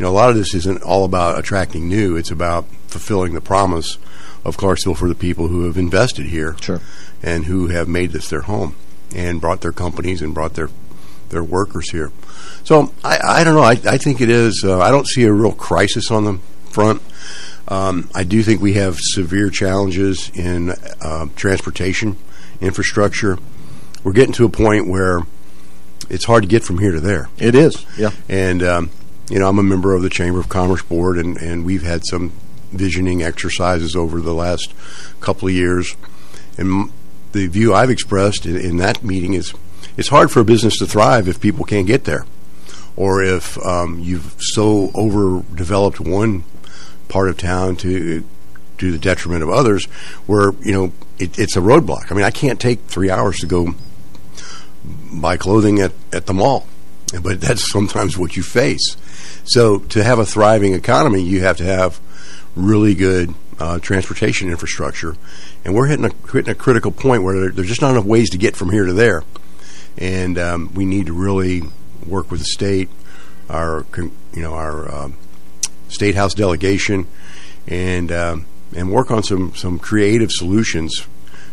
you know, a lot of this isn't all about attracting new. It's about fulfilling the promise of Clarksville for the people who have invested here sure. and who have made this their home and brought their companies and brought their their workers here. So I, I don't know. I, I think it is. Uh, I don't see a real crisis on the front. Um, I do think we have severe challenges in uh, transportation infrastructure. We're getting to a point where it's hard to get from here to there. It is, yeah. And um, you know, I'm a member of the Chamber of Commerce Board, and, and we've had some visioning exercises over the last couple of years. And the view I've expressed in, in that meeting is it's hard for a business to thrive if people can't get there, or if um, you've so overdeveloped one part of town to to the detriment of others, where you know it, it's a roadblock. I mean, I can't take three hours to go buy clothing at, at the mall, but that's sometimes what you face. So to have a thriving economy, you have to have really good uh, transportation infrastructure, and we're hitting a hitting a critical point where there, there's just not enough ways to get from here to there, and um, we need to really work with the state, our you know our um, state house delegation, and um, and work on some some creative solutions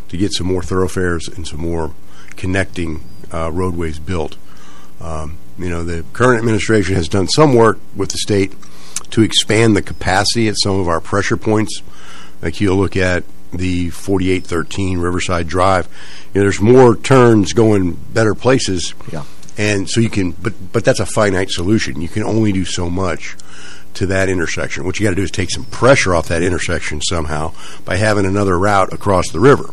to get some more thoroughfares and some more connecting uh, roadways built. Um, you know, the current administration has done some work with the state to expand the capacity at some of our pressure points. Like you'll look at the 4813 Riverside Drive. You know, there's more turns going better places. Yeah. And so you can, but but that's a finite solution. You can only do so much to that intersection. What you got to do is take some pressure off that intersection somehow by having another route across the river,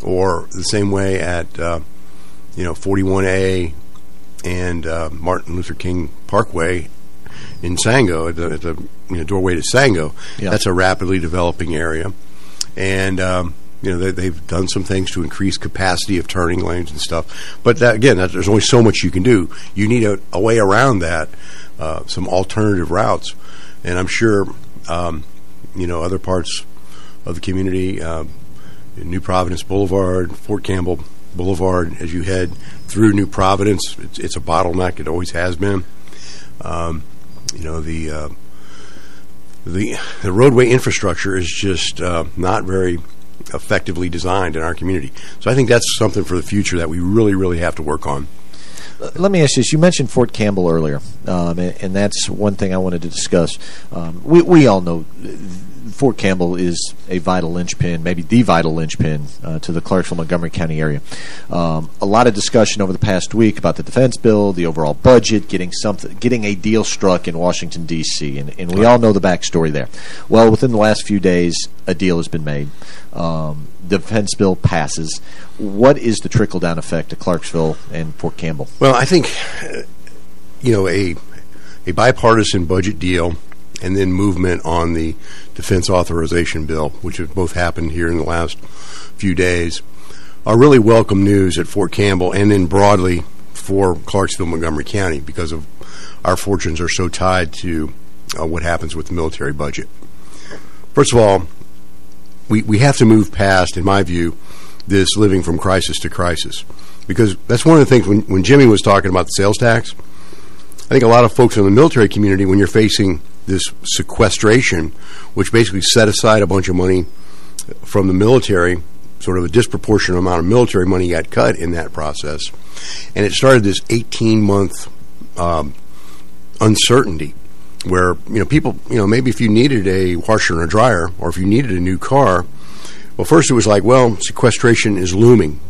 or the same way at uh, you know 41A and uh, Martin Luther King Parkway in Sango, at the, at the you know, doorway to Sango. Yeah. That's a rapidly developing area, and um, you know they, have done some things to increase capacity of turning lanes and stuff. But that, again, that, there's only so much you can do. You need a, a way around that, uh, some alternative routes, and I'm sure um, you know other parts of the community, uh, New Providence Boulevard, Fort Campbell Boulevard as you head through New Providence. It's, it's a bottleneck. It always has been. Um, you know the uh, the the roadway infrastructure is just uh, not very effectively designed in our community. So I think that's something for the future that we really really have to work on. let me ask you this. You mentioned Fort Campbell earlier, um, and, and, that's one thing I wanted to discuss. Um, we, we all know Fort Campbell is a vital linchpin, maybe the vital linchpin uh, to the Clarksville-Montgomery County area. Um, a lot of discussion over the past week about the defense bill, the overall budget, getting something, getting a deal struck in Washington, D.C., and, and we all know the backstory there. Well, within the last few days, a deal has been made. Um, defense bill passes. What is the trickle-down effect to Clarksville and Fort Campbell? Well, I think, uh, you know, a a bipartisan budget deal and then movement on the defense authorization bill, which have both happened here in the last few days, are really welcome news at Fort Campbell and then broadly for Clarksville, Montgomery County because of our fortunes are so tied to uh, what happens with the military budget. First of all, we, we have to move past, in my view, this living from crisis to crisis. Because that's one of the things when, when Jimmy was talking about the sales tax, I think a lot of folks in the military community, when you're facing this sequestration, which basically set aside a bunch of money from the military, sort of a disproportionate amount of military money got cut in that process. And it started this 18-month um, uncertainty where, you know, people, you know, maybe if you needed a washer and a dryer or if you needed a new car, well, first it was like, well, sequestration is looming.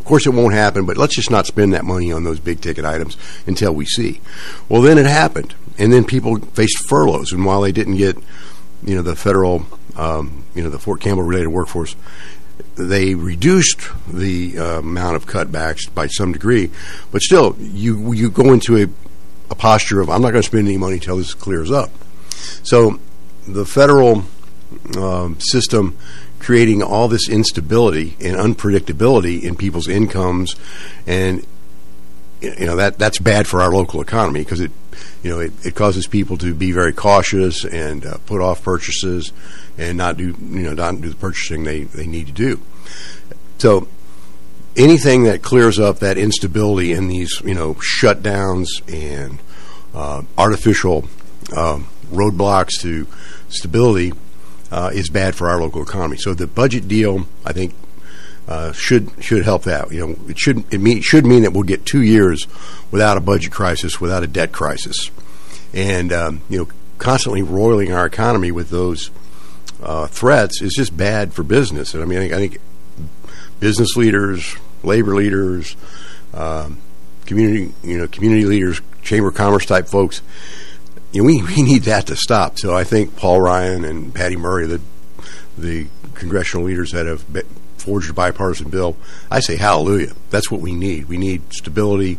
Of course, it won't happen, but let's just not spend that money on those big ticket items until we see. Well, then it happened, and then people faced furloughs, and while they didn't get, you know, the federal, um, you know, the Fort Campbell related workforce, they reduced the uh, amount of cutbacks by some degree, but still, you you go into a, a posture of I'm not going to spend any money until this clears up. So, the federal um, system creating all this instability and unpredictability in people's incomes and you know that that's bad for our local economy because it you know it, it causes people to be very cautious and uh, put off purchases and not do you know not do the purchasing they, they need to do so anything that clears up that instability and these you know shutdowns and uh, artificial uh, roadblocks to stability uh, is bad for our local economy. So the budget deal, I think, uh, should should help that. You know, it should it mean, should mean that we'll get two years without a budget crisis, without a debt crisis, and um, you know, constantly roiling our economy with those uh, threats is just bad for business. And I mean, I think, I think business leaders, labor leaders, um, community you know community leaders, chamber of commerce type folks you know, we, we need that to stop. So I think Paul Ryan and Patty Murray, the the congressional leaders that have forged a bipartisan bill, I say hallelujah. That's what we need. We need stability,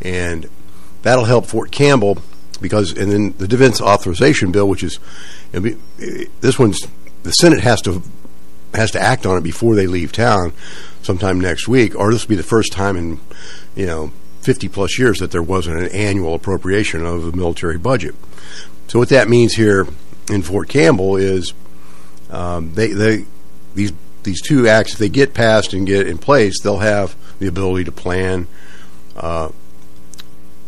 and that'll help Fort Campbell because, and then the defense authorization bill, which is this one's the Senate has to has to act on it before they leave town sometime next week, or this will be the first time in you know 50 plus years that there wasn't an annual appropriation of the military budget. So what that means here in Fort Campbell is um, they, they these these two acts, if they get passed and get in place, they'll have the ability to plan uh,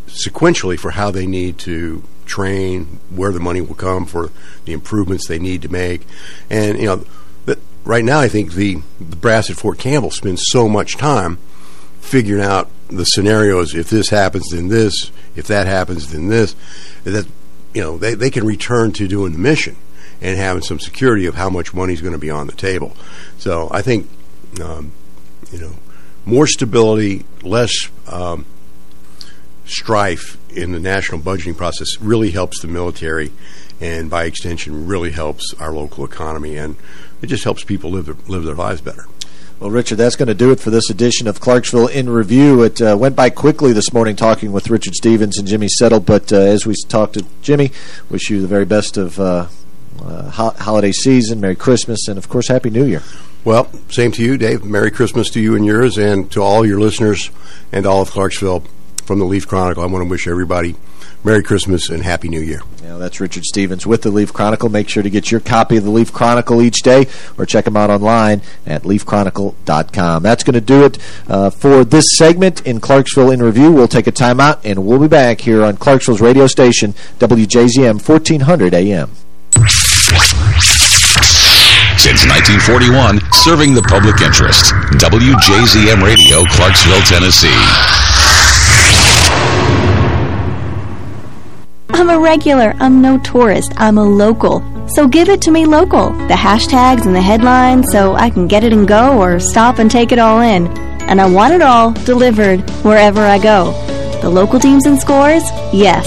sequentially for how they need to train, where the money will come for the improvements they need to make, and you know. Right now, I think the, the brass at Fort Campbell spends so much time figuring out the scenarios. If this happens, then this. If that happens, then this. That you know they they can return to doing the mission and having some security of how much money is going to be on the table. So I think um, you know more stability, less um, strife in the national budgeting process really helps the military, and by extension, really helps our local economy, and it just helps people live their, live their lives better. Well, Richard, that's going to do it for this edition of Clarksville in Review. It uh, went by quickly this morning talking with Richard Stevens and Jimmy Settle, but uh, as we talked to Jimmy, wish you the very best of uh, uh, ho holiday season, Merry Christmas, and, of course, Happy New Year. Well, same to you, Dave. Merry Christmas to you and yours, and to all your listeners and all of Clarksville from the Leaf Chronicle. I want to wish everybody Merry Christmas and Happy New Year. Yeah, that's Richard Stevens with the Leaf Chronicle. Make sure to get your copy of the Leaf Chronicle each day or check them out online at leafchronicle.com. That's going to do it uh, for this segment in Clarksville in Review. We'll take a timeout and we'll be back here on Clarksville's radio station, WJZM 1400 AM. Since 1941, serving the public interest. WJZM Radio, Clarksville, Tennessee. I'm a regular. I'm no tourist. I'm a local. So give it to me local. The hashtags and the headlines so I can get it and go or stop and take it all in. And I want it all delivered wherever I go. The local teams and scores? Yes.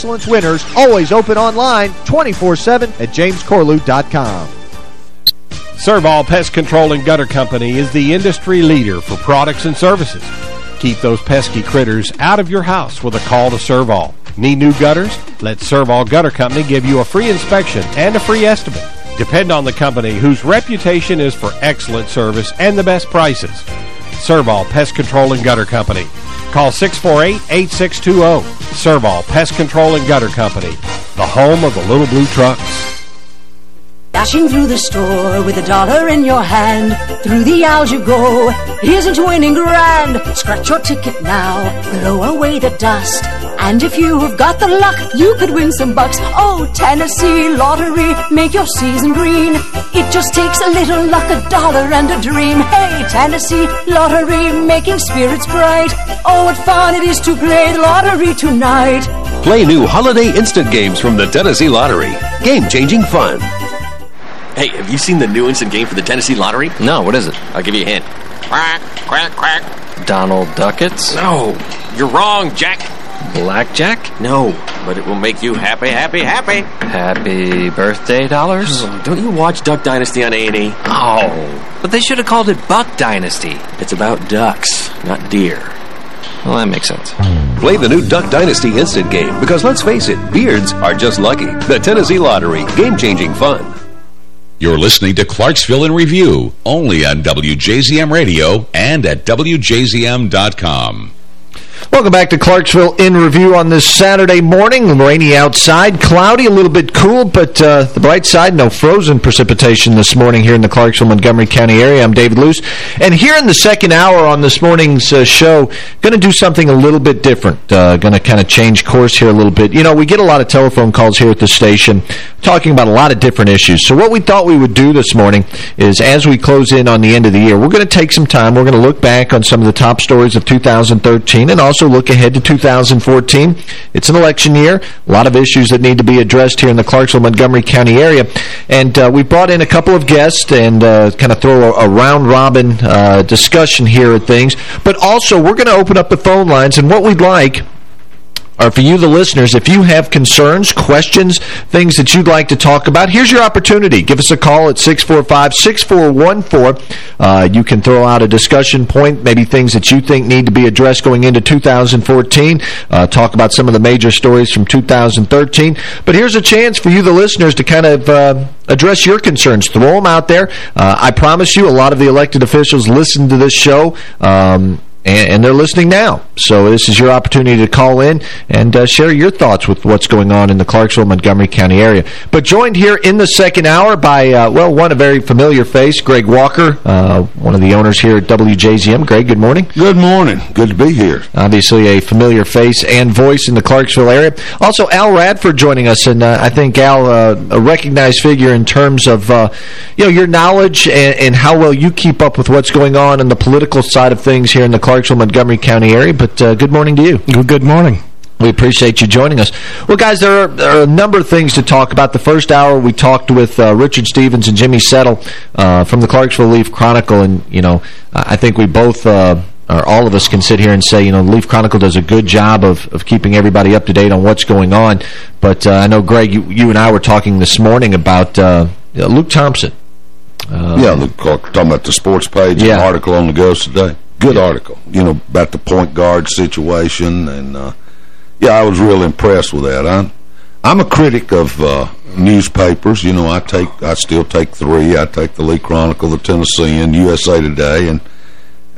Excellence winners, always open online 24-7 at jamescorlew.com. Servall Pest Control and Gutter Company is the industry leader for products and services. Keep those pesky critters out of your house with a call to Servall. Need new gutters? Let Servall Gutter Company give you a free inspection and a free estimate. Depend on the company whose reputation is for excellent service and the best prices. Servall Pest Control and Gutter Company. Call 648-8620. Servall Pest Control and Gutter Company, the home of the little blue trucks. Dashing through the store with a dollar in your hand, through the aisles you go. Isn't winning grand? Scratch your ticket now, blow away the dust. And if you've got the luck, you could win some bucks. Oh, Tennessee Lottery, make your season green. It just takes a little luck, a dollar and a dream. Hey, Tennessee Lottery, making spirits bright. Oh, what fun it is to play the lottery tonight. Play new holiday instant games from the Tennessee Lottery. Game-changing fun. Hey, have you seen the new instant game for the Tennessee Lottery? No, what is it? I'll give you a hint. Quack, quack, quack. Donald Ducats? No, you're wrong, Jack. Blackjack? No, but it will make you happy, happy, happy. Happy birthday dollars? Oh, don't you watch Duck Dynasty on A&E? Oh, but they should have called it Buck Dynasty. It's about ducks, not deer. Well, that makes sense. Play the new Duck Dynasty instant game because let's face it, beards are just lucky. The Tennessee Lottery, game-changing fun. You're listening to Clarksville in Review, only on WJZM Radio and at WJZM.com. Welcome back to Clarksville in Review on this Saturday morning. Rainy outside, cloudy, a little bit cool, but uh, the bright side, no frozen precipitation this morning here in the Clarksville-Montgomery County area. I'm David Luce. And here in the second hour on this morning's uh, show, going to do something a little bit different. Uh, going to kind of change course here a little bit. You know, we get a lot of telephone calls here at the station talking about a lot of different issues. So what we thought we would do this morning is as we close in on the end of the year, we're going to take some time. We're going to look back on some of the top stories of 2013 and also look ahead to 2014. It's an election year. A lot of issues that need to be addressed here in the Clarksville-Montgomery County area. And uh, we brought in a couple of guests and uh, kind of throw a, a round-robin uh, discussion here at things. But also, we're going to open up the phone lines. And what we'd like or for you, the listeners, if you have concerns, questions, things that you'd like to talk about, here's your opportunity. Give us a call at 645-6414. Uh, you can throw out a discussion point, maybe things that you think need to be addressed going into 2014. Uh, talk about some of the major stories from 2013. But here's a chance for you, the listeners, to kind of uh, address your concerns. Throw them out there. Uh, I promise you, a lot of the elected officials listen to this show. Um, and, and, they're listening now. So this is your opportunity to call in and uh, share your thoughts with what's going on in the Clarksville-Montgomery County area. But joined here in the second hour by, uh, well, one, a very familiar face, Greg Walker, uh, one of the owners here at WJZM. Greg, good morning. Good morning. Good to be here. Obviously a familiar face and voice in the Clarksville area. Also, Al Radford joining us, and uh, I think, Al, uh, a recognized figure in terms of, uh, you know, your knowledge and, and, how well you keep up with what's going on in the political side of things here in the Clarksville-Montgomery County area. But uh, good morning to you. Good morning. We appreciate you joining us. Well, guys, there are, there are, a number of things to talk about. The first hour, we talked with uh, Richard Stevens and Jimmy Settle uh, from the Clarksville Leaf Chronicle, and, you know, I think we both... Uh, or all of us can sit here and say, you know, the Leaf Chronicle does a good job of, of keeping everybody up to date on what's going on. But uh, I know, Greg, you, you and I were talking this morning about uh, Luke Thompson. Uh, yeah, Luke, talking about the sports page, yeah. an article on the Ghost today. Good article, you know, about the point guard situation and, uh, yeah, I was real impressed with that. I'm, I'm a critic of uh, newspapers. You know, I take, I still take three. I take the Leaf Chronicle, the Tennessean, USA Today, and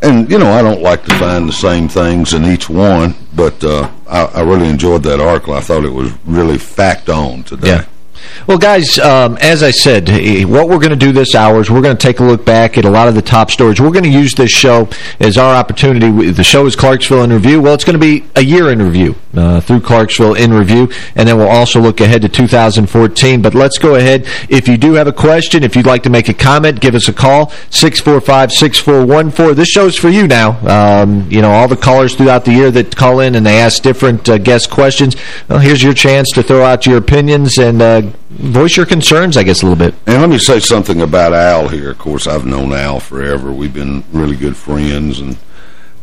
and you know, I don't like to find the same things in each one, but uh, I, I really enjoyed that article. I thought it was really fact on today. Yeah. Well, guys, um, as I said, eh, what we're going to do this hour is we're going to take a look back at a lot of the top stories. We're going to use this show as our opportunity. The show is Clarksville in Review. Well, it's going to be a year in review uh, through Clarksville in Review, and then we'll also look ahead to 2014. But let's go ahead. If you do have a question, if you'd like to make a comment, give us a call, 645-6414. This show's for you now. Um, you know, all the callers throughout the year that call in and they ask different uh, guest questions, well, here's your chance to throw out your opinions and uh, voice your concerns, I guess, a little bit. And let me say something about Al here. Of course, I've known Al forever. We've been really good friends and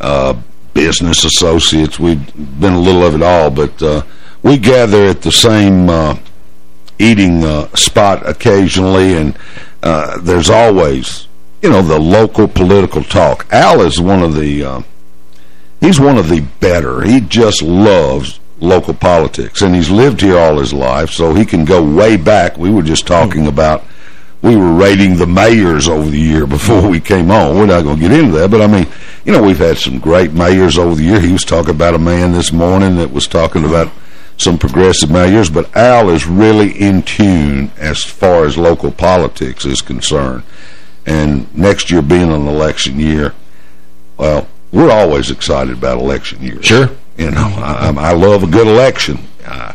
uh, business associates. We've been a little of it all, but uh, we gather at the same uh, eating uh, spot occasionally, and uh, there's always, you know, the local political talk. Al is one of the, uh, he's one of the better. He just loves local politics. And he's lived here all his life, so he can go way back. We were just talking about, we were rating the mayors over the year before we came on. We're not going to get into that, but I mean, you know, we've had some great mayors over the year. He was talking about a man this morning that was talking about some progressive mayors, but Al is really in tune as far as local politics is concerned. And next year being an election year, well, we're always excited about election years. Sure. You know, I, I love a good election. Uh,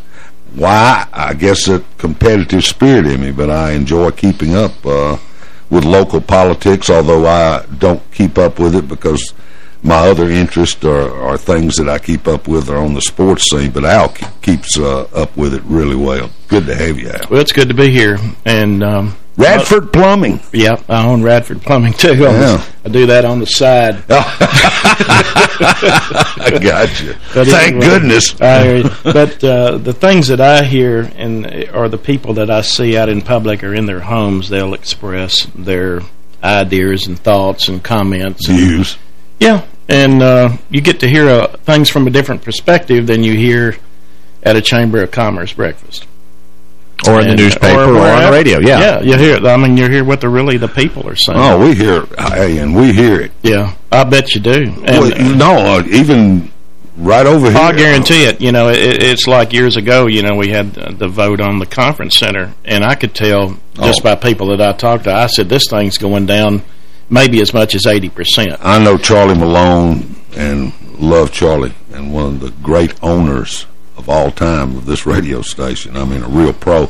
why? I guess a competitive spirit in me, but I enjoy keeping up uh, with local politics, although I don't keep up with it because my other interests are, are things that I keep up with are on the sports scene, but Al keeps uh, up with it really well. Good to have you, Al. Well, it's good to be here. And um, Radford Plumbing. Yeah, I own Radford Plumbing, too. Yeah. I do that on the side. I got you. But Thank anyway, goodness. I but uh, the things that I hear and or the people that I see out in public or in their homes, they'll express their ideas and thoughts and comments. and- Views. yeah, and uh, you get to hear uh, things from a different perspective than you hear at a Chamber of Commerce breakfast. Or in the newspaper or on the radio, yeah. Yeah, you hear it. I mean, you hear what the really the people are saying. Oh, we hear hey, and we hear it. Yeah, I bet you do. And, Well, no, uh, even right over here. I guarantee it. You know, it, it's like years ago, you know, we had the vote on the conference center, and I could tell just Oh. by people that I talked to, I said, this thing's going down maybe as much as 80%. I know Charlie Malone and love Charlie and one of the great owners of all time of this radio station. I mean, a real pro.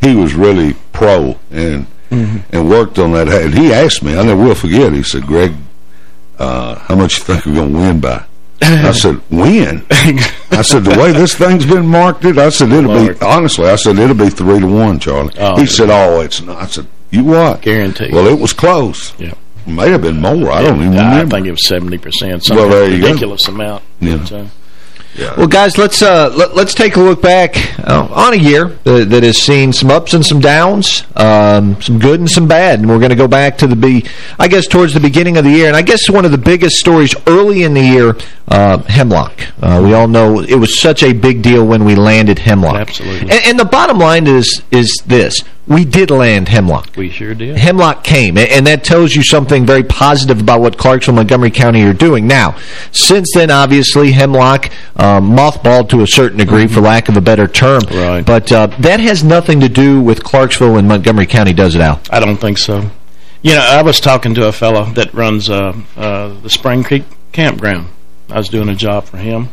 He was really pro and and worked on that. And he asked me, I never will forget, he said, Greg, uh, how much you think we're going to win by? I said, win? I said, the way this thing's been marketed, I said, it'll be, honestly, I said, it'll be three to one, Charlie. Oh, he said, oh, it's not. I said, you what? Guarantee. Well, it was close. Yeah. May have been more. I don't even I remember. think it was 70%, some Well, you go. ridiculous amount. Yeah. But, uh, Well, guys, let's uh, let, us take a look back uh, on a year that, that has seen some ups and some downs, um, some good and some bad. And we're going to go back to the be, I guess, towards the beginning of the year. And I guess one of the biggest stories early in the year, uh, Hemlock. Uh, we all know it was such a big deal when we landed Hemlock. Absolutely. And, and the bottom line is is this: we did land Hemlock. we sure did. Hemlock came, and that tells you something very positive about what Clarksville Montgomery County are doing. Now, since then, obviously, Hemlock um, mothballed to a certain degree, for lack of a better term. Right. But uh, that has nothing to do with Clarksville and Montgomery County, does it, Al? I don't think so. You know, I was talking to a fellow that runs uh, uh, the Spring Creek Campground. I was doing a job for him.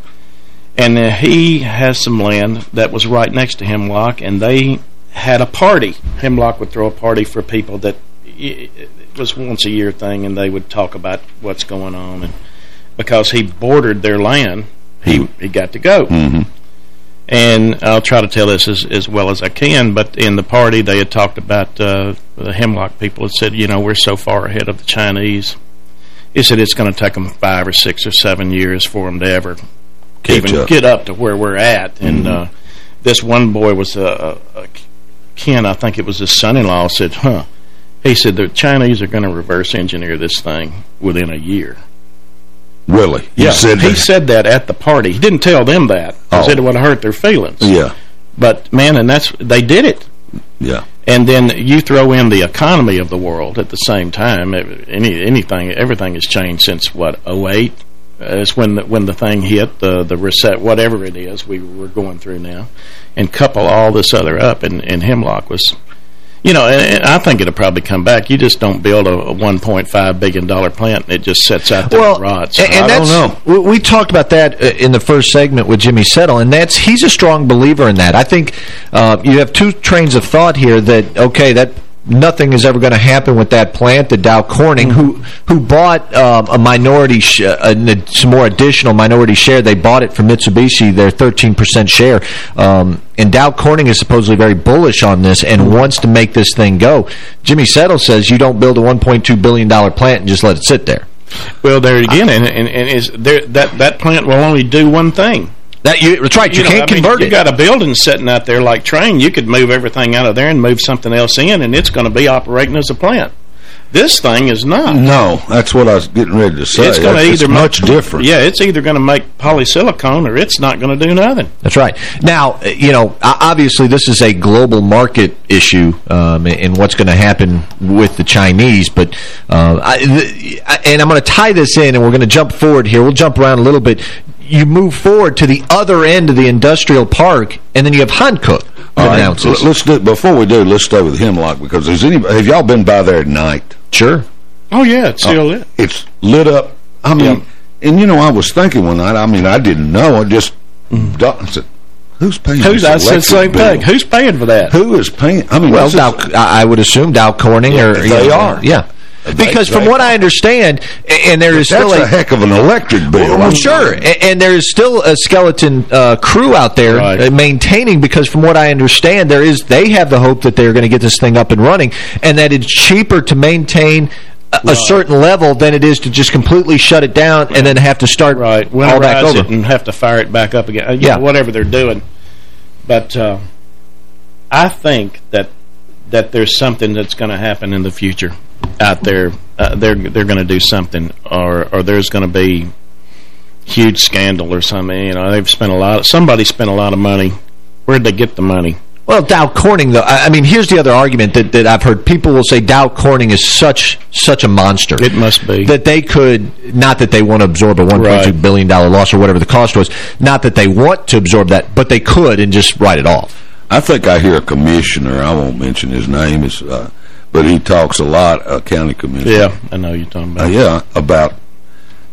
And uh, he has some land that was right next to Hemlock, and they had a party. Hemlock would throw a party for people that it was once a year thing, and they would talk about what's going on. And because he bordered their land, he he got to go. Mm-hmm. And I'll try to tell this as, as well as I can, but in the party they had talked about, uh, the Hemlock people had said, you know, we're so far ahead of the Chinese. He said it's going to take them five or six or seven years for them to ever Catch even up. get up to where we're at. And Mhm. uh, this one boy was, a, a Ken, I think it was his son-in-law, said, huh. He said the Chinese are going to reverse engineer this thing within a year. Willie. Yeah, said he said that at the party. He didn't tell them that because Oh. it would hurt their feelings. Yeah. But, man, and that's they did it. Yeah. And then you throw in the economy of the world at the same time. Any anything, everything has changed since what 08. Uh, it's when the, when the thing hit the the reset, whatever it is we we're going through now, and couple all this other up. And, and Hemlock was, you know, and, and I think it'll probably come back. You just don't build a, a 1.5 billion dollar plant and it just sits out there and rots. And, and that's, We, we talked about that uh, in the first segment with Jimmy Settle, and that's he's a strong believer in that. I think uh, you have two trains of thought here that, okay, that nothing is ever going to happen with that plant, the Dow Corning, who who bought um, a minority, uh, some more additional minority share. They bought it from Mitsubishi, their 13% share. Um, and Dow Corning is supposedly very bullish on this and wants to make this thing go. Jimmy Settle says you don't build a $1.2 billion plant and just let it sit there. Well, there again, and, and, and is there that that plant will only do one thing. That you, that's right. You, know, can't I mean, convert you it. got a building sitting out there like train. You could move everything out of there and move something else in, and it's going to be operating as a plant. This thing is not. No, that's what I was getting ready to say. It's going to That's- either it's much make, different. Yeah, it's either going to make polysilicon or it's not going to do nothing. That's right. Now, uh, you know, obviously this is a global market issue um, and what's going to happen with the Chinese. But uh, I, th I- and I'm going to tie this in, and we're going to jump forward here. We'll jump around a little bit. You move forward to the other end of the industrial park, and then you have Hankook All that right, announces. let's do before we do. Let's stay with Hemlock because there's any. Have y'all been by there at night? Sure. Oh yeah, it's still Uh, lit. It's lit up. I mean, and you know, I was thinking one night. I mean, I didn't know. I just I said, "Who's paying?" Who's this I said same bill? thing. Who's paying for that? Who is paying? I mean, well, Dow, I I would assume Dow Corning Yeah, or they you know, are. Yeah. Because from what I understand, and there is That's still a heck of an electric bill. Well, sure, and, and there is still a skeleton uh, crew out there uh, maintaining. Because from what I understand, there is they have the hope that they're going to get this thing up and running, and that it's cheaper to maintain a, a certain level than it is to just completely shut it down and then have to start right. all back over. it and have to fire it back up again. Uh, you Yeah. know, whatever they're doing. But uh, I think that that there's something that's going to happen in the future out there. Uh, they're they're going to do something, or or there's going to be huge scandal or something. You know, they've spent a lot. Somebody spent a lot of money. Where'd they get the money? Well, Dow Corning, though, I I mean, here's the other argument that, that I've heard. People will say Dow Corning is such such a monster. It must be. That they could, not that they want to absorb a $1.2 Right. billion dollar loss or whatever the cost was, not that they want to absorb that, but they could and just write it off. I think I hear a commissioner. I won't mention his name. Is uh, but he talks a lot. A county commissioner. Yeah, I know you're talking Uh, about. yeah, about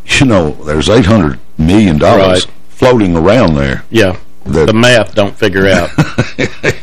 you know, there's eight hundred million dollars Right. floating around there. Yeah, That- the math don't figure out.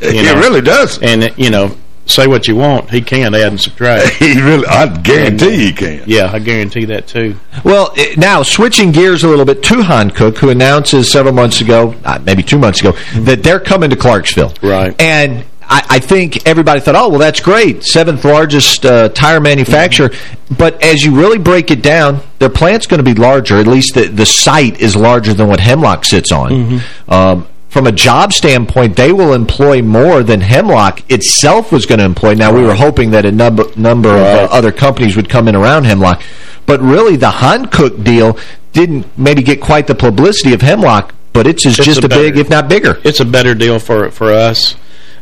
It really does. And, you know, say what you want, he can't add and subtract. he really, I guarantee he can. Yeah, I guarantee that too. Well, eh, now, switching gears a little bit to Hankook, who announces several months ago, uh, maybe two months ago, that they're coming to Clarksville. Right. And I, I think everybody thought, oh, well, that's great. Seventh largest uh, tire manufacturer. But as you really break it down, their plant's going to be larger. At least the, the site is larger than what Hemlock sits on. Um, from a job standpoint, they will employ more than Hemlock itself was going to employ. Now, we were hoping that a number, number of uh, other companies would come in around Hemlock. But really, the Hankook deal didn't maybe get quite the publicity of Hemlock, but it's, It's just a a big, if not bigger. It's a better deal for for us,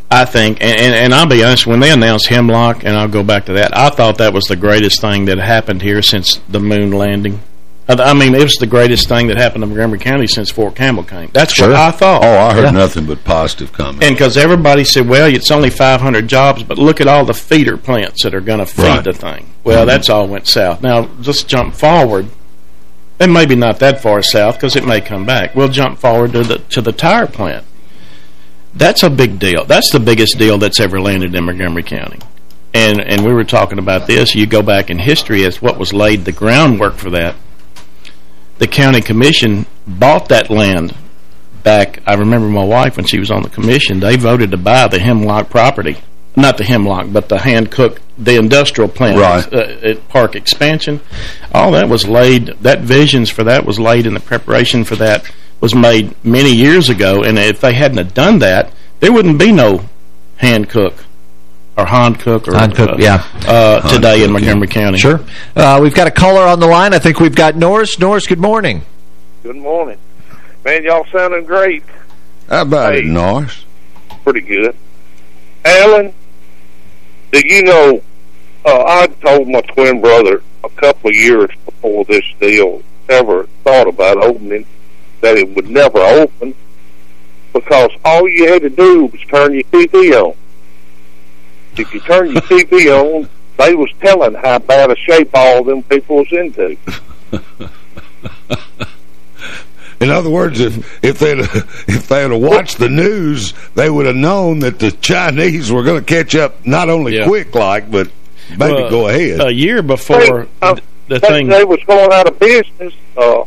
I think. And, and, and I'll be honest, when they announced Hemlock, and I'll go back to that, I thought that was the greatest thing that happened here since the moon landing. I I mean, it was the greatest thing that happened in Montgomery County since Fort Campbell came. That's Sure. what I thought. Oh, I heard Yeah. nothing but positive comments. And because everybody said, well, it's only 500 jobs, but look at all the feeder plants that are going to feed Right. the thing. Well, Mhm. that's all went south. Now, just jump forward, and maybe not that far south because it may come back. We'll jump forward to the to the tire plant. That's a big deal. That's the biggest deal that's ever landed in Montgomery County. And and we were talking about this. You go back in history as what was laid the groundwork for that. The county commission bought that land back. I remember my wife when she was on the commission. They voted to buy the Hemlock property, not the Hemlock, but the Hancock, the industrial plant Right. uh, Park Expansion. All that was laid. That visions for that was laid, in the preparation for that was made many years ago. And if they hadn't have done that, there wouldn't be no Hancock or Hancock or Hancock, uh, yeah. uh, today in Montgomery County. Sure. Uh, we've got a caller on the line. I think we've got Norris. Norris, good morning. Good morning. Man, y'all sounding great. How about Hey. it, Norris? Pretty good. Alan, do you know, uh, I told my twin brother a couple of years before this deal ever thought about opening that it would never open because all you had to do was turn your TV on. If you turn your TV on, they was telling how bad a shape all them people was into. In other words, if if they if they had watched the news, they would have known that the Chinese were going to catch up not only quick like, but maybe Well, go ahead. A year before uh, the they, thing. they was going out of business uh,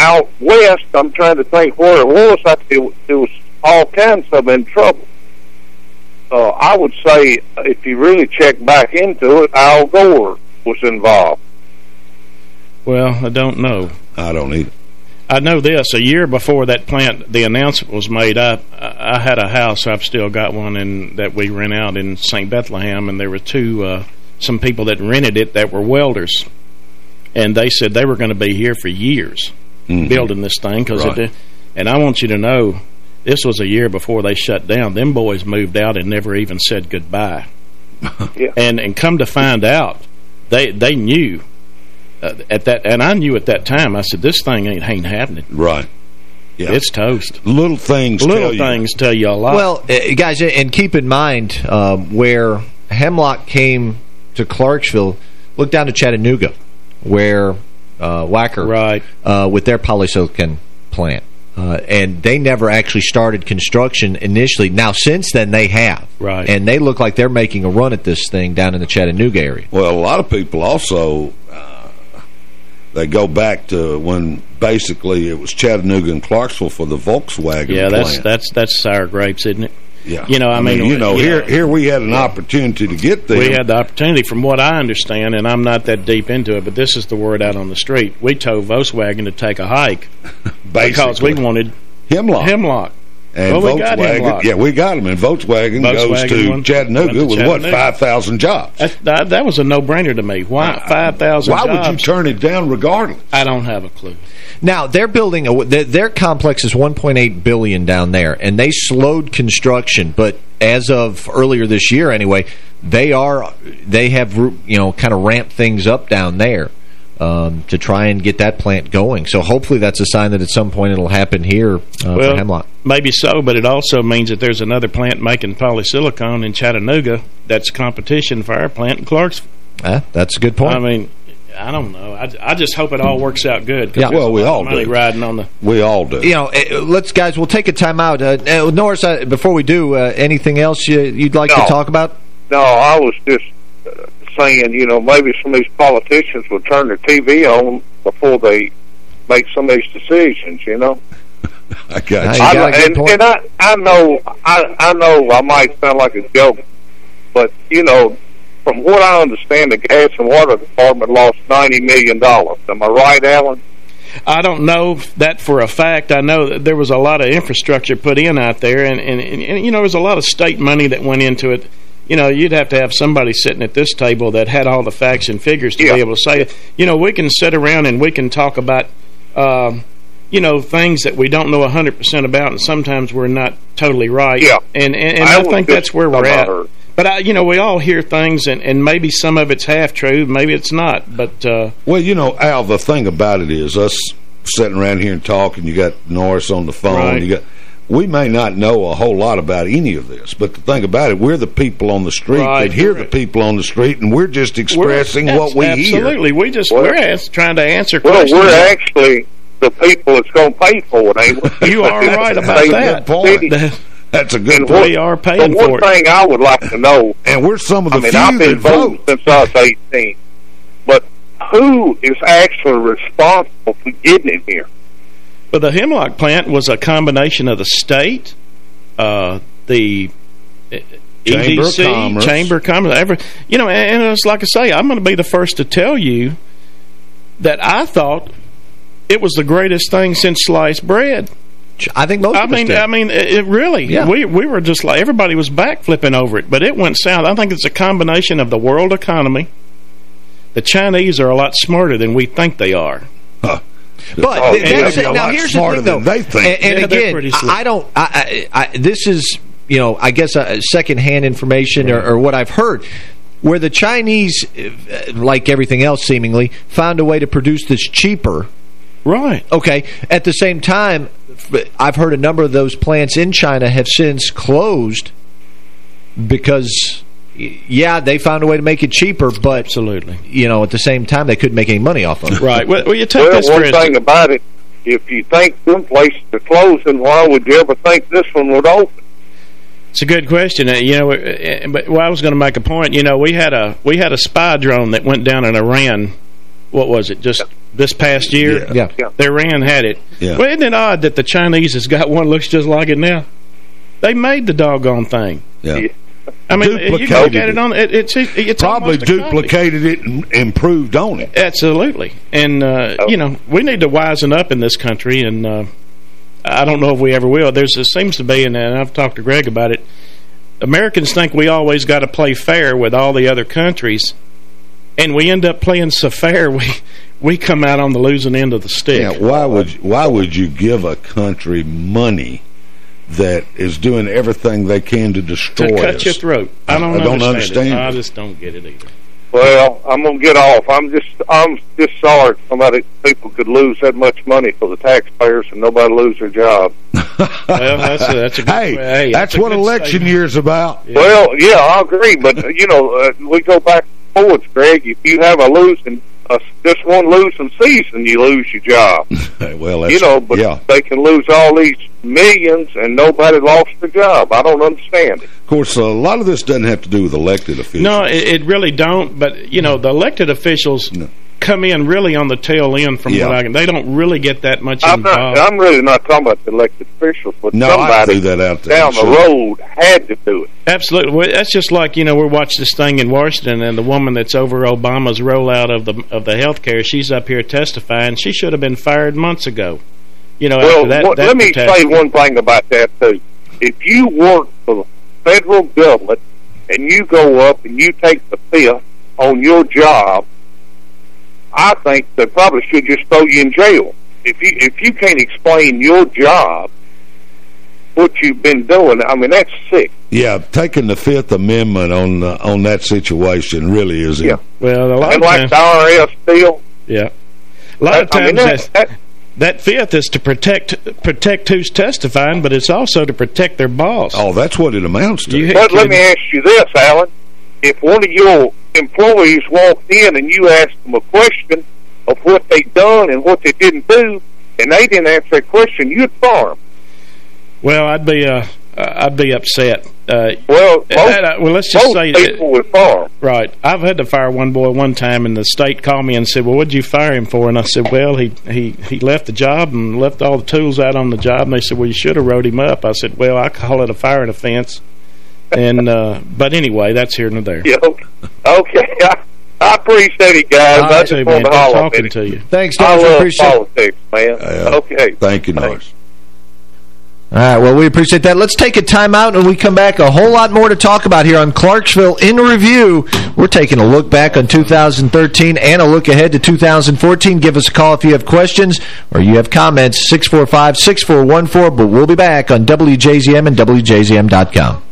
out west. I'm trying to think where it was. I, it, it was all kinds of in trouble. Uh, I would say if you really check back into it, Al Gore was involved. Well, I don't know. I don't either. I know this. A year before that plant, the announcement was made, I I I had a house. I've still got one in that we rent out in St. Bethlehem, and there were two, uh, some people that rented it that were welders. And they said they were going to be here for years Mhm. building this thing. Cause Right. it, and I want you to know, this was a year before they shut down. Them boys moved out and never even said goodbye. Yeah. And and come to find out, they they knew uh, at that, and I knew at that time. I said, "This thing ain't ain't happening." Right. Yeah. It's toast. Little things Little tell you. things tell you a lot. Well, uh, guys, and keep in mind um, where Hemlock came to Clarksville, look down to Chattanooga, where uh, Wacker, right. uh, with their polysilicon plant. Uh, and they never actually started construction initially. Now, since then, they have. Right. And they look like they're making a run at this thing down in the Chattanooga area. Well, a lot of people also uh, they go back to when basically it was Chattanooga and Clarksville for the Volkswagen yeah, that's plant. that's that's sour grapes, isn't it? Yeah. You know, I, mean, you know, you here know, here we had an opportunity to get there. we had the opportunity, from what I understand, and I'm not that deep into it, but this is the word out on the street. We told Volkswagen to take a hike because we wanted Hemlock. Hemlock. And well, Volkswagen, yeah, we got them. And Volkswagen, goes to went- Chattanooga went to with what five thousand jobs. That, that, that was a no-brainer to me. Why five thousand? Why would you turn it down regardless? I don't have a clue. Now they're building a their, their complex is 1.8 billion down there, and they slowed construction. But as of earlier this year, anyway, they are they have you know kind of ramped things up down there um, to try and get that plant going. So hopefully that's a sign that at some point it'll happen here uh, well, for Hemlock. maybe so, but it also means that there's another plant making polysilicon in Chattanooga that's competition for our plant in Clarksville. Uh, that's a good point. I mean, I don't know. I, I just hope it all works out good. Yeah. Well, we all do. riding on the. We all do. You know, uh, let's guys. We'll take a time out. uh, Norris, uh, before we do, uh, anything else you, you'd like to talk about? No, I was just uh, saying, you know, maybe some of these politicians would turn their TV on before they make some of these decisions, you know. I got Now, you. you I, got and, and I, I know, I, I know, I might sound like a joke, but you know, from what I understand, the gas and water department lost ninety million dollars. Am I right, Alan? I don't know that for a fact. I know that there was a lot of infrastructure put in out there, and, and, and, and you know, there was a lot of state money that went into it. You know, you'd have to have somebody sitting at this table that had all the facts and figures to Yeah. be able to say it. You know, we can sit around and we can talk about, um, you know, things that we don't know 100% about, and sometimes we're not totally right. Yeah. And, and, and I I, think that's where we're at. her. But, I, you know, we all hear things, and, and maybe some of it's half true, maybe it's not. But, uh, Well, you know, Al, the thing about it is us sitting around here and talking, you got Norris on the phone, Right. you got we may not know a whole lot about any of this, but the thing about it, we're the people on the street Right. that hear the people on the street, and we're just expressing We're- what we hear. Absolutely. We just, Well- we're ask, trying to answer Well, questions. Well, we're actually the people that's going to pay for it, ain't we? You are right about They- that. City. That's a good And point. what- We are paying one for it. thing I would like to know, And we're some of the I mean, few I've been that vote. voting since I was 18, but who is actually responsible for getting it here? But the Hemlock plant was a combination of the state, uh, the Chamber of EDC, Commerce. Chamber of Commerce, every, you know, and, and it's like I say, I'm going to be the first to tell you that I thought it was the greatest thing since sliced bread. I think most I of us mean, did. I mean, it, it really. Yeah. We we were just like everybody was backflipping over it, but it went south. I think it's a combination of the world economy. The Chinese are a lot smarter than we think they are. But Oh, th- that's, yeah, now here's the thing, though. they think. And, and Yeah, again, I, don't. I, I, I, this is, you know, I guess uh, secondhand information or, or what I've heard, where the Chinese, uh, like everything else, seemingly found a way to produce this cheaper. Right. Okay. At the same time, f- I've heard a number of those plants in China have since closed because. Yeah, they found a way to make it cheaper, but absolutely, you know, at the same time, they couldn't make any money off of it. Right. Well, well you take well, this one instance. thing about it, if you think some places are closing, why would you ever think this one would open? It's a good question. Uh, you know, uh, but well, I was going to make a point. You know, we had a we had a spy drone that went down in Iran. What was it? Just this past year? Yeah. Yeah. The Iran had it. Yeah. Well, isn't it odd that the Chinese has got one that looks just like it now? They made the doggone thing. Yeah. I mean, you can look at it on it, it's it's Probably almost a copy. duplicated it and improved on it. Absolutely. And, uh, you know, we need to wisen up in this country, and uh, I don't know if we ever will. There's There seems to be, and I've talked to Greg about it, Americans think we always got to play fair with all the other countries, and we end up playing so fair, we we come out on the losing end of the stick. Yeah, why would why would you give a country money that is doing everything they can to destroy to cut us? your throat. I don't, I don't understand, understand it. it. I just don't get it either. Well, I'm gonna get off. I'm just, I'm just sorry somebody people could lose that much money for the taxpayers and nobody lose their job. Well, that's a, that's a good, Hey, hey, that's a what good election statement. year's about. Well, yeah, I agree, but you know, uh, we go back and forwards, Greg. If you have a losing, Uh, just one losing season, you lose your job. well, that's, you know, but yeah. they can lose all these millions and nobody lost their job. I don't understand it. Of course, a lot of this doesn't have to do with elected officials. No, it, it really don't. But you know, the elected officials come in really on the tail end. From Yeah. what I can, they don't really get that much I'm not. involved. I'm really not talking about the elected officials, but No, somebody that out there. down the Sure. road had to do it. Absolutely, well, that's just like you know we watched this thing in Washington, and the woman that's over Obama's rollout of the of the health care, she's up here testifying. She should have been fired months ago. You know, Well, after that, what, that let me say one thing about that too. If you work for the federal government and you go up and you take the fifth on your job, I think they probably should just throw you in jail. If you if you can't explain your job, what you've been doing, I mean that's sick. Yeah, taking the Fifth Amendment on uh, on that situation really is Yeah. Well, a lot And of like times, the IRS deal, yeah, a lot of I mean, times that- that, that fifth is to protect protect who's testifying, but it's also to protect their boss. Oh, that's what it amounts to. You- But let me ask you this, Alan. If one of your employees walked in and you asked them a question of what they done and what they didn't do, and they didn't answer that question, you'd fire 'em. Well, I'd be uh, I'd be upset. Uh, Well, most, uh, well, let's just say that- would fire. Right. I've had to fire one boy one time, and the state called me and said, well, what'd you fire him for? And I said, well, he, he, he left the job and left all the tools out on the job. And they said, well, you should have wrote him up. I said, well, I call it a firing offense. And uh, But anyway, that's here and there. Yeah, okay. okay. I, I appreciate it, guys. All I just too, man. to holler Good talking to you. Thanks, I Norris. We love appreciate politics, man. okay. Thank you, Norris. All right, well, we appreciate that. Let's take a timeout, and we come back, a whole lot more to talk about here on Clarksville in Review. We're taking a look back on 2013 and a look ahead to 2014. Give us a call if you have questions or you have comments, 645-6414, but we'll be back on WJZM and WJZM.com.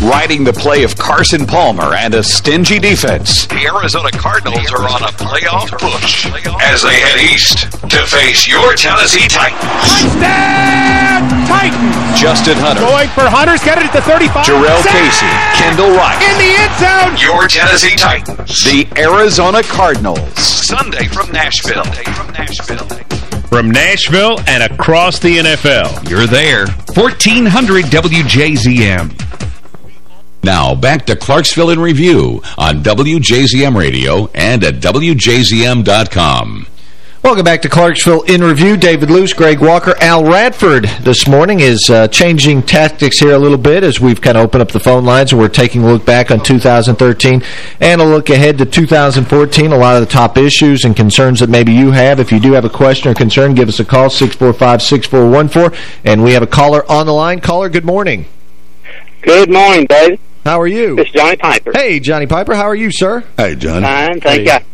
Riding the play of Carson Palmer and a stingy defense, the Arizona Cardinals are on a playoff push as they head east to face your Tennessee Titans. Touchdown! Titans! Justin Hunter. Going for Hunter's got it at the 35. Jurrell Casey. Kendall Wright. In the end zone. Your Tennessee Titans. The Arizona Cardinals. Sunday from Nashville. Sunday from Nashville. From Nashville and across the NFL. You're there. 1400 WJZM. Now, back to Clarksville in Review on WJZM Radio and at WJZM.com. Welcome back to Clarksville in Review. David Luce, Greg Walker, Al Radford this morning is uh, changing tactics here a little bit as we've kind of opened up the phone lines and we're taking a look back on 2013 and a look ahead to 2014. A lot of the top issues and concerns that maybe you have. If you do have a question or concern, give us a call, 645-6414. And we have a caller on the line. Caller, good morning. Good morning, Dave. How are you? It's Johnny Piper. Hey, Johnny Piper. How are you, sir? Hey, Johnny. Fine, thank Hey. you.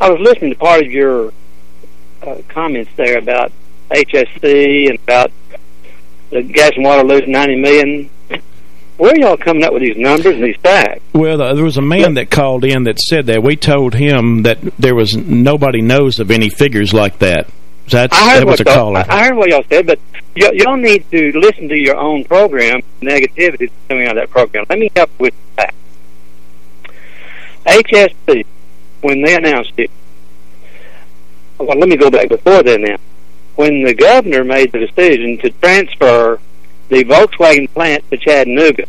I was listening to part of your uh, comments there about HSC and about the gas and water losing 90 million. Where are y'all coming up with these numbers and these facts? Well, uh, there was a man that called in that said that. We told him that there was nobody knows of any figures like that. That's, I heard that was a what y'all- caller. I heard what y'all said, but y'all need to listen to your own program. Negativity coming out of that program. Let me help with that. HSC, when they announced it, well, let me go back before then. Now, when the governor made the decision to transfer the Volkswagen plant to Chattanooga,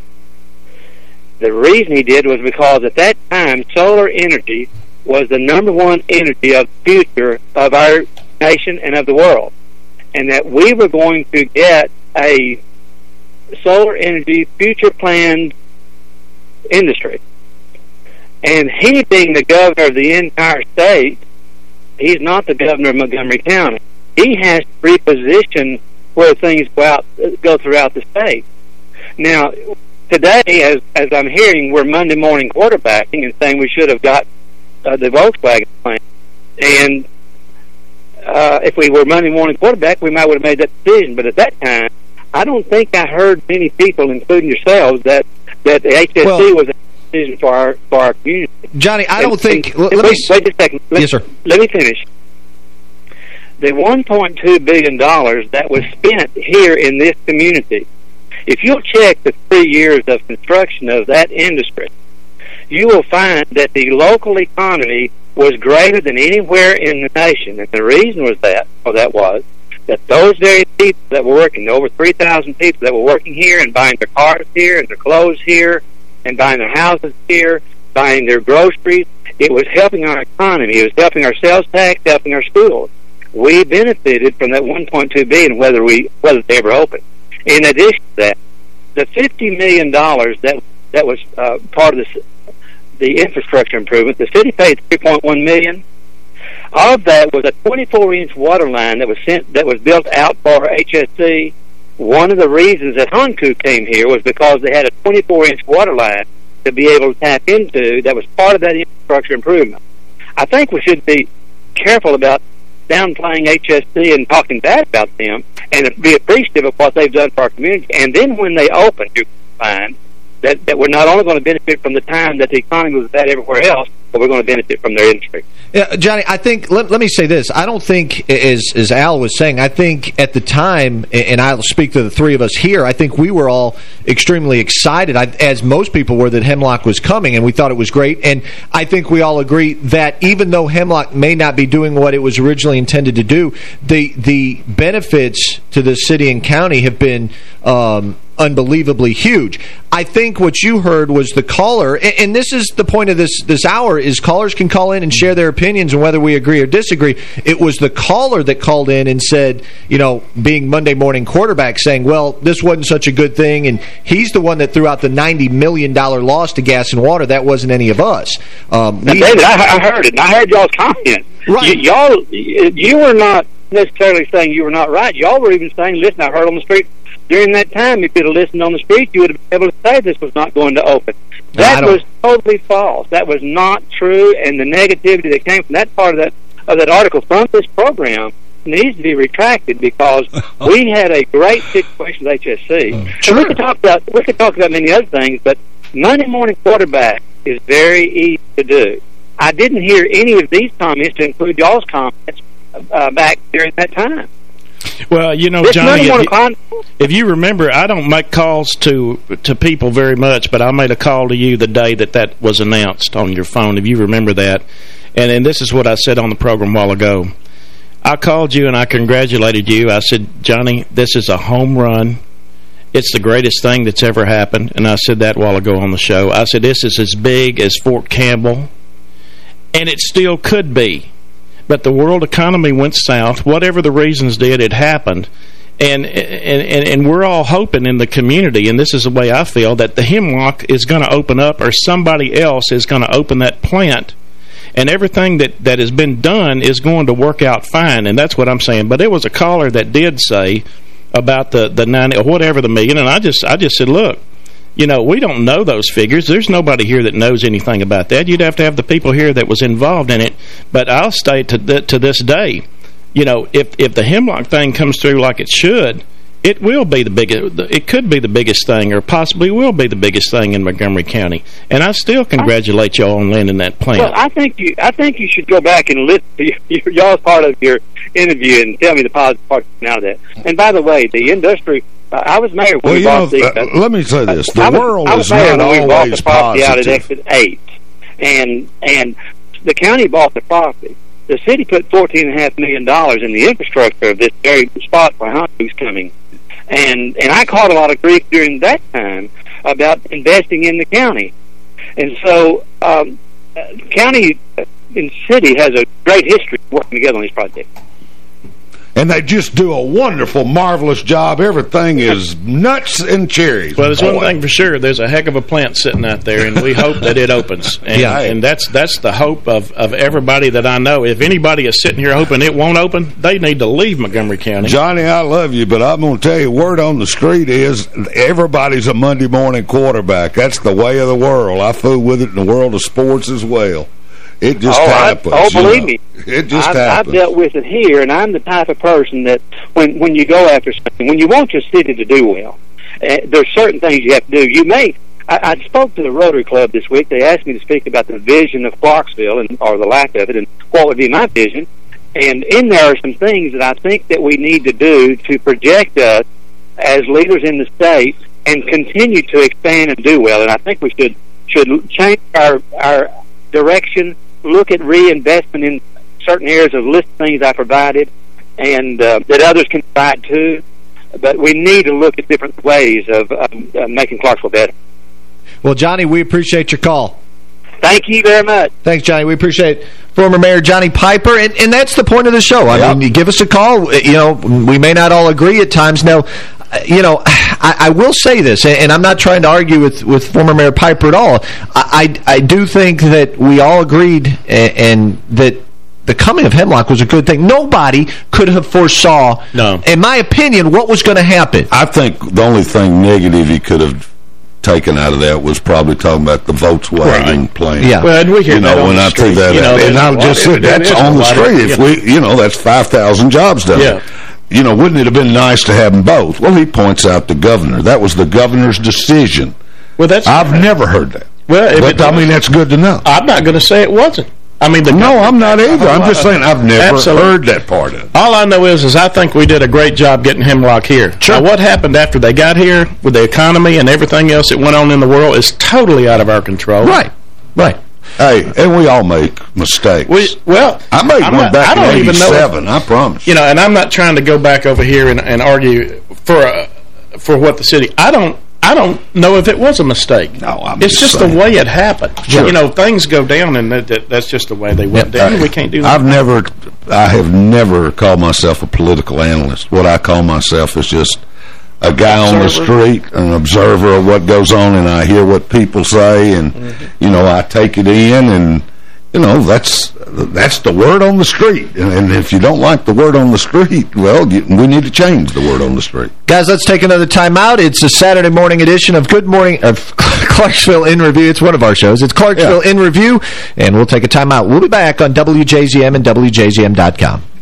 the reason he did was because at that time solar energy was the number one energy of the future of our nation and of the world, and that we were going to get a solar energy future planned industry. And he being the governor of the entire state, he's not the governor of Montgomery County. He has to reposition where things go out, go throughout the state. Now, today, as as I'm hearing, we're Monday morning quarterbacking and saying we should have got uh, the Volkswagen plant. And uh, if we were Monday morning quarterback, we might would have made that decision. But at that time, I don't think I heard many people, including yourselves, that that the HSC Well- was a decision for our for our community. Johnny, I don't think... and- let wait, me wait, a second. Let, Yes, sir. Let me finish. The 1.2 billion dollars that was spent here in this community, if you'll check the three years of construction of that industry, you will find that the local economy was greater than anywhere in the nation. And the reason was that, or that was, that those very people that were working, over 3,000 people that were working here and buying their cars here and their clothes here and buying their houses here, buying their groceries, it was helping our economy. It was helping our sales tax, helping our schools. We benefited from that 1.2 billion, whether we whether they ever opened. In addition to that, the 50 million dollars that that was uh, part of this the infrastructure improvement. The city paid 3.1 million. Of that was a 24 inch water line that was sent that was built out for HSC. One of the reasons that Hankook came here was because they had a 24 inch water line to be able to tap into that was part of that infrastructure improvement. I think we should be careful about downplaying HSC and talking bad about them and be appreciative of what they've done for our community. And then when they open, you find that, that we're not only going to benefit from the time that the economy was bad everywhere else, but we're going to benefit from their industry. Yeah, Johnny, I think, let, let me say this. I don't think, as, as Al was saying, I think at the time, and I'll speak to the three of us here, I think we were all extremely excited, as most people were, that Hemlock was coming, and we thought it was great. And I think we all agree that even though Hemlock may not be doing what it was originally intended to do, the, the benefits to the city and county have been um, unbelievably huge. I think what you heard was the caller, and, and, this is the point of this this hour, is callers can call in and share their opinions and whether we agree or disagree. It was the caller that called in and said, you know, being Monday morning quarterback, saying, well, this wasn't such a good thing, and he's the one that threw out the $90 million loss to gas and water. That wasn't any of us. Um, now, David, I, I, heard it, and I heard y'all's comment. Right. Y'all, you were not necessarily saying you were not right. Y'all were even saying, listen, I heard on the street, during that time, if you'd have listened on the street, you would have been able to say this was not going to open. That was totally false. That was not true, and the negativity that came from that part of that of that article from this program needs to be retracted because we had a great situation with HSC. Sure. And we could talk about we could talk about many other things, but Monday morning quarterback is very easy to do. I didn't hear any of these comments to include y'all's comments uh, back during that time. Well, you know, Johnny, if you, if you remember, I don't make calls to to people very much, but I made a call to you the day that that was announced on your phone, if you remember that. And, and this is what I said on the program a while ago. I called you and I congratulated you. I said, Johnny, this is a home run. It's the greatest thing that's ever happened. And I said that a while ago on the show. I said, this is as big as Fort Campbell. And it still could be but the world economy went south. Whatever the reasons did, it happened. And, and and we're all hoping in the community, and this is the way I feel, that the Hemlock is going to open up or somebody else is going to open that plant. And everything that, that has been done is going to work out fine, and that's what I'm saying. But there was a caller that did say about the, the 90 or whatever the million, and I just I just said, look, you know, we don't know those figures. There's nobody here that knows anything about that. You'd have to have the people here that was involved in it. But I'll state to, th to this day, you know, if if the hemlock thing comes through like it should, it will be the biggest. It could be the biggest thing, or possibly will be the biggest thing in Montgomery County. And I still congratulate y'all on landing that plant. Well, I think you. I think you should go back and listen to y'all's part of your interview and tell me the positive part out of that. And by the way, the industry. I was mayor when well, we you bought know, the. uh, let me say this: the I was, world I was is mayor not when we bought the property out at positive. exit eight, and and the county bought the property. The city put fourteen and a half million dollars in the infrastructure of this very spot where Hankook's coming, and and I caught a lot of grief during that time about investing in the county, and so um, uh, county and city has a great history of working together on these projects. And they just do a wonderful, marvelous job. Everything is nuts and cherries. Well, there's Boy. one thing for sure. There's a heck of a plant sitting out there, and we hope that it opens. And, Yeah. and that's that's the hope of, of everybody that I know. If anybody is sitting here hoping it won't open, they need to leave Montgomery County. Johnny, I love you, but I'm going to tell you, word on the street is everybody's a Monday morning quarterback. That's the way of the world. I fool with it in the world of sports as well. It just oh, happens. I, oh, believe know. me, It just I've, happens. I've dealt with it here, and I'm the type of person that when when you go after something, when you want your city to do well, uh, there's certain things you have to do. You may. I, I spoke to the Rotary Club this week. They asked me to speak about the vision of Clarksville and or the lack of it, and what would be my vision. And in there are some things that I think that we need to do to project us as leaders in the state and continue to expand and do well. And I think we should should change our our direction, look at reinvestment in certain areas of list things I provided, and uh, that others can provide too. But we need to look at different ways of um, uh, making Clarksville better. Well, Johnny, we appreciate your call. Thank you very much. Thanks, Johnny. We appreciate former Mayor Johnny Piper, and, and that's the point of the show. I mean, you give us a call. You know, we may not all agree at times. Now, Uh, you know, I, I will say this, and, and I'm not trying to argue with, with former Mayor Piper at all. I, I, I do think that we all agreed and, and that the coming of Hemlock was a good thing. Nobody could have foresaw, no. in my opinion, what was going to happen. I think the only thing negative he could have taken out of that was probably talking about the Volkswagen plant. Yeah. Well, and we hear you that know, on when the I street. threw that You know, out, and there's I a lot just of- said, there that's on the lot of- street. If yeah. we, you know, that's 5,000 jobs done. Yeah. You know, wouldn't it have been nice to have them both? Well, he points out the governor. That was the governor's decision. Well, that's I've never heard that. Well, if but I mean, that's good to know. I'm not going to say it wasn't. I mean, the No, I'm not either. I'm just saying I've never Absolutely. heard that part of it. All I know is, is I think we did a great job getting Hemlock here. Sure. Now, what happened after they got here with the economy and everything else that went on in the world is totally out of our control. Right. Right. Hey, and we all make mistakes. We, well, I made I'm one not- back I don't in even know 87, I promise. You know, and I'm not trying to go back over here and, and argue for uh, for what the city. I don't. I don't know if it was a mistake. No, I'm It's just the way it happened. Sure. You know, things go down, and that, that, that's just the way they went down. we can't do that. I've never, I have never called myself a political analyst. What I call myself is just a guy on the street, an observer of what goes on, and I hear what people say, and, Mm-hmm. you know, I take it in, and, you know, that's that's the word on the street. And, and if you don't like the word on the street, well, you, we need to change the word on the street. Guys, let's take another time out. It's a Saturday morning edition of Good Morning of Clarksville in Review. It's one of our shows. It's Clarksville in Review, and we'll take a time out. We'll be back on WJZM and WJZM.com.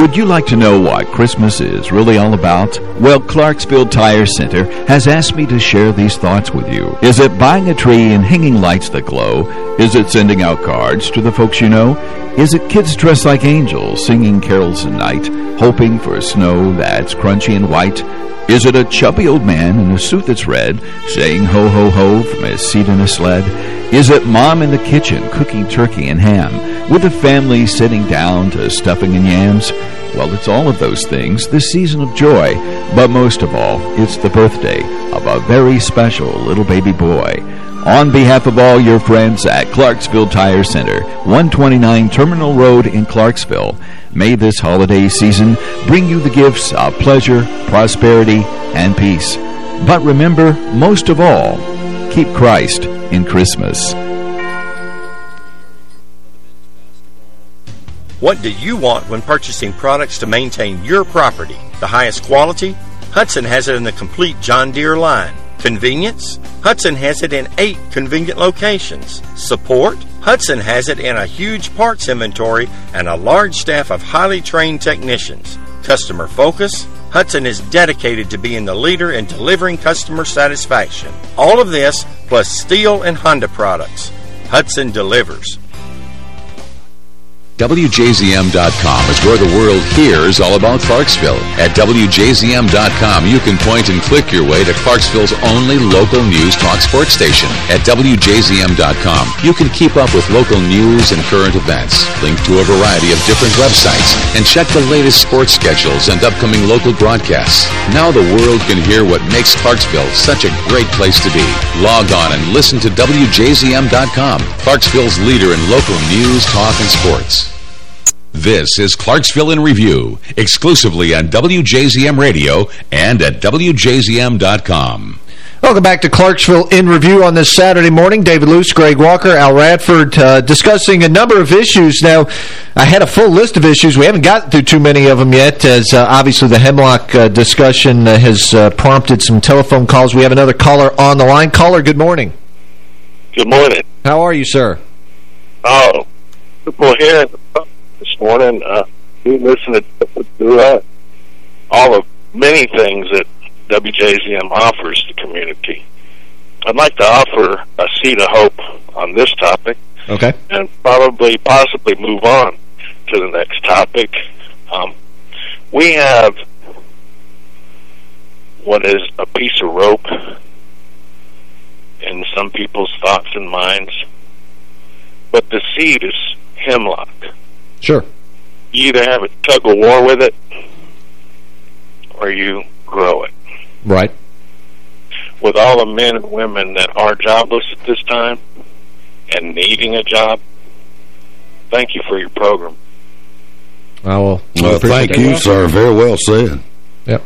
Would you like to know what Christmas is really all about? Well, Clarksville Tire Center has asked me to share these thoughts with you. Is it buying a tree and hanging lights that glow? Is it sending out cards to the folks you know? Is it kids dressed like angels singing carols at night, hoping for snow that's crunchy and white? Is it a chubby old man in a suit that's red, saying ho ho ho from his seat in a sled? Is it mom in the kitchen cooking turkey and ham, with the family sitting down to stuffing and yams? Well, it's all of those things, this season of joy, but most of all, it's the birthday of a very special little baby boy. On behalf of all your friends at Clarksville Tire Center, 129 Terminal Road in Clarksville, may this holiday season bring you the gifts of pleasure, prosperity, and peace. But remember, most of all, keep Christ in Christmas. What do you want when purchasing products to maintain your property? The highest quality? Hudson has it in the complete John Deere line. Convenience? Hudson has it in eight convenient locations. Support? Hudson has it in a huge parts inventory and a large staff of highly trained technicians. Customer focus? Hudson is dedicated to being the leader in delivering customer satisfaction. All of this plus steel and Honda products. Hudson delivers. WJZM.com is where the world hears all about Clarksville. At WJZM.com, you can point and click your way to Clarksville's only local news talk sports station. At WJZM.com, you can keep up with local news and current events, link to a variety of different websites, and check the latest sports schedules and upcoming local broadcasts. Now the world can hear what makes Clarksville such a great place to be. Log on and listen to WJZM.com, Clarksville's leader in local news, talk, and sports. This is Clarksville in Review, exclusively on WJZM Radio and at WJZM.com. Welcome back to Clarksville in Review on this Saturday morning. David Luce, Greg Walker, Al Radford uh, discussing a number of issues. Now, I had a full list of issues. We haven't gotten through too many of them yet, as uh, obviously the Hemlock uh, discussion uh, has uh, prompted some telephone calls. We have another caller on the line. Caller, good morning. Good morning. How are you, sir? Oh, people here this morning, uh, you listen to, to uh, all the many things that WJZM offers the community. I'd like to offer a seed of hope on this topic Okay. and probably possibly move on to the next topic. Um, we have what is a piece of rope in some people's thoughts and minds, but the seed is hemlock. Sure. You either have a tug of war with it or you grow it. Right. With all the men and women that are jobless at this time and needing a job, thank you for your program. I will. Well, thank you, sir. Very well said. Yep.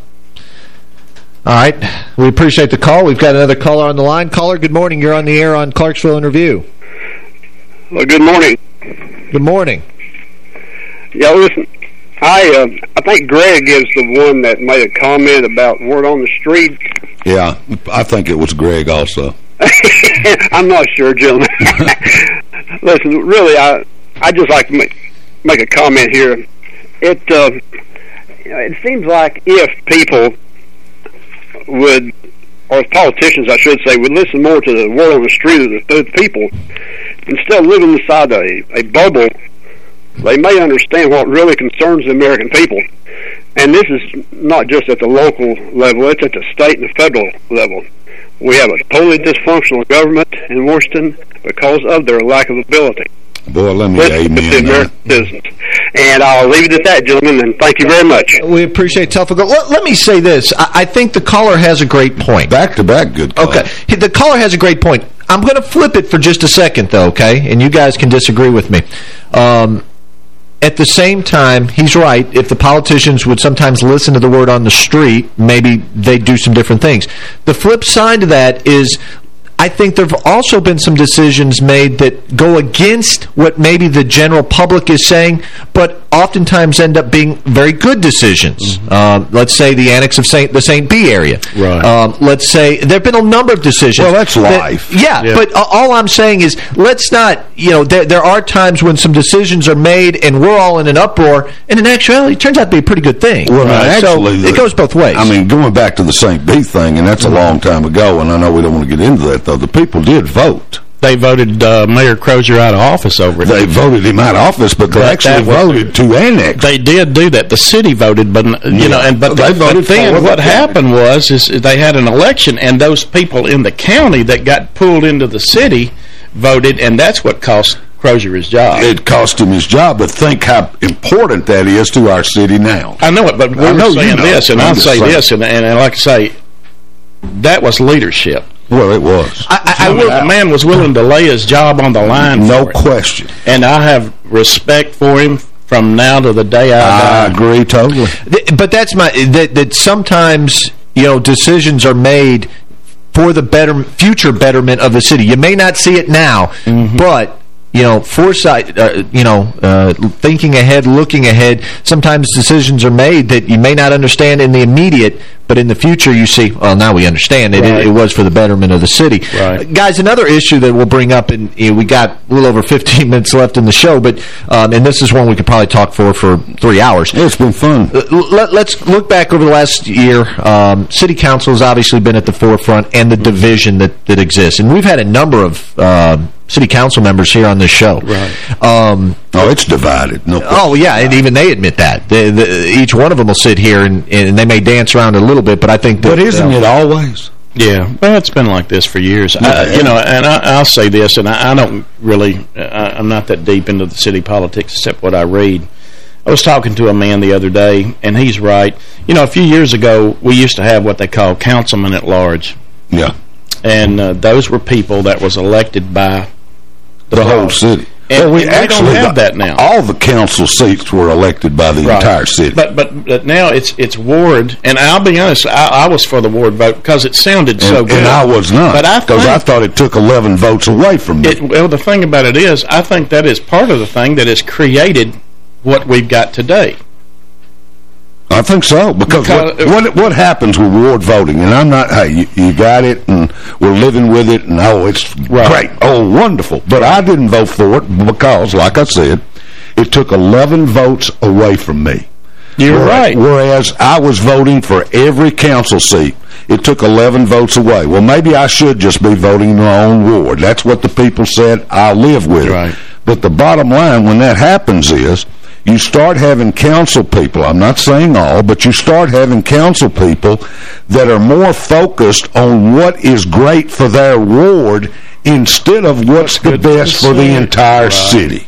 All right. We appreciate the call. We've got another caller on the line. Caller, good morning. You're on the air on Clarksville in Review. Well, good morning. Good morning. Yeah, listen, I uh, I think Greg is the one that made a comment about word on the street. Yeah, I think it was Greg also. I'm not sure, gentlemen. listen, really, I I just like to make make a comment here. It uh, it seems like if people would, or politicians, I should say, would listen more to the word on the street of the, the people instead of living inside a, a bubble they may understand what really concerns the American people. And this is not just at the local level, it's at the state and the federal level. We have a totally dysfunctional government in Washington because of their lack of ability. Boy, let me With amen the that. American citizens. And I'll leave it at that, gentlemen, and thank you very much. We appreciate telephone call. Let, let me say this. I, I think the caller has a great point. Back-to-back good call. Okay. The caller has a great point. I'm going to flip it for just a second, though, okay? And you guys can disagree with me. Um, at the same time, he's right. If the politicians would sometimes listen to the word on the street, maybe they'd do some different things. The flip side to that is I think there have also been some decisions made that go against what maybe the general public is saying, but oftentimes end up being very good decisions. Um, let's say the annex of Saint, the St. B area. Right. Um, let's say there have been a number of decisions. Well, that's that- life. yeah, Yeah. but a- all I'm saying is let's not, you know, there, there are times when some decisions are made and we're all in an uproar, and in actuality, it turns out to be a pretty good thing. Well, Right. actually, so it goes both ways. I mean, going back to the St. B thing, and that's a long time ago, and I know we don't want to get into that, though. The people did vote. They voted uh, Mayor Crozier out of office over it. They voted him out of office, but they But actually voted to annex. They did do that. The city voted, but you Yeah. know, and but, They voted then what happened was is they had an election, and those people in the county that got pulled into the city voted, and that's what cost Crozier his job. It cost him his job, but think how important that is to our city now. I know it, but we're know you saying know. this, and I'll say saying. this, and, and, and like I say, that was leadership. Well, it was. I, I, will, the man was willing to lay his job on the line. No for it. question. And I have respect for him from now to the day I, I die. agree totally. But that's my that that sometimes you know decisions are made for the better future betterment of the city. You may not see it now, but you know foresight. Uh, you know, uh, thinking ahead, looking ahead. Sometimes decisions are made that you may not understand in the immediate, but in the future you see. Well, now we understand it. Right. It, it was for the betterment of the city. Right. Uh, guys, another issue that we'll bring up, and you know, we got a little over 15 minutes left in the show, but um, and this is one we could probably talk for for three hours. It's been fun. Uh, Let, us look back over the last year. Um, City Council has obviously been at the forefront and the division that, that exists. And we've had a number of um City Council members here on this show. Right. Um, Oh, it's divided. No. oh, yeah, and even they admit that. The, the, each one of them will sit here and, and they may dance around a little bit, but I think that... But isn't uh, it always? Yeah, well, it's been like this for years. I, you know, and I, I'll say this, and I, I don't really, I, I'm not that deep into the city politics except what I read. I was talking to a man the other day, and he's right. You know, a few years ago, we used to have what they call councilmen at large. Yeah. And uh, those were people that was elected by The whole city. And, well, we and actually don't have the- that now. All the council seats were elected by the Right. entire city. But, but but now it's it's ward, and I'll be honest, I, I was for the ward vote because it sounded so good. and I was not But I because I thought it took 11 votes away from me. it, well, the thing about it is, I think that is part of the thing that has created what we've got today. I think so because, Because- what, what what happens with ward voting? And I'm not. Hey, you, you got it, and we're living with it, and oh, it's great, oh, wonderful. But I didn't vote for it because, like I said, it took 11 votes away from me. You're Where- right. Whereas I was voting for every council seat. It took 11 votes away. Well, maybe I should just be voting in my own ward. That's what the people said. I'll live with it. But the bottom line, when that happens is, you start having council people, I'm not saying all, but you start having council people that are more focused on what is great for their ward instead of what's the best for the entire Right. city.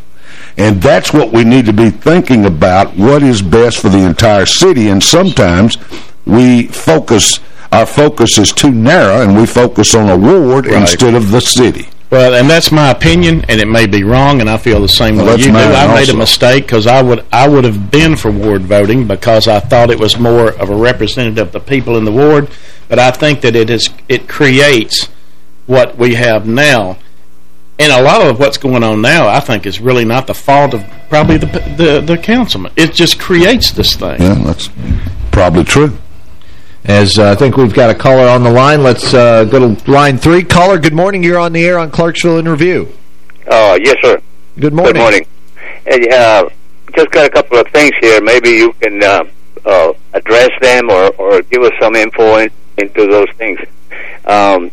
And that's what we need to be thinking about, what is best for the entire city. And sometimes we focus, our focus is too narrow, and we focus on a ward Right. instead of the city. Well, and that's my opinion, and it may be wrong, and I feel the same Well, way you do. I made a mistake because I would I would have been for ward voting because I thought it was more of a representative of the people in the ward. But I think that it is it creates what we have now, and a lot of what's going on now, I think, is really not the fault of probably the the, the councilman. It just creates this thing. Yeah, that's probably true. As uh, I think we've got a caller on the line, let's uh, go to line three. Caller, good morning. You're on the air on Clarksville in Review. Uh, yes, sir. Good morning. Good morning. Hey, uh, just got a couple of things here. Maybe you can uh, uh, address them or, or give us some info in, into those things. Um,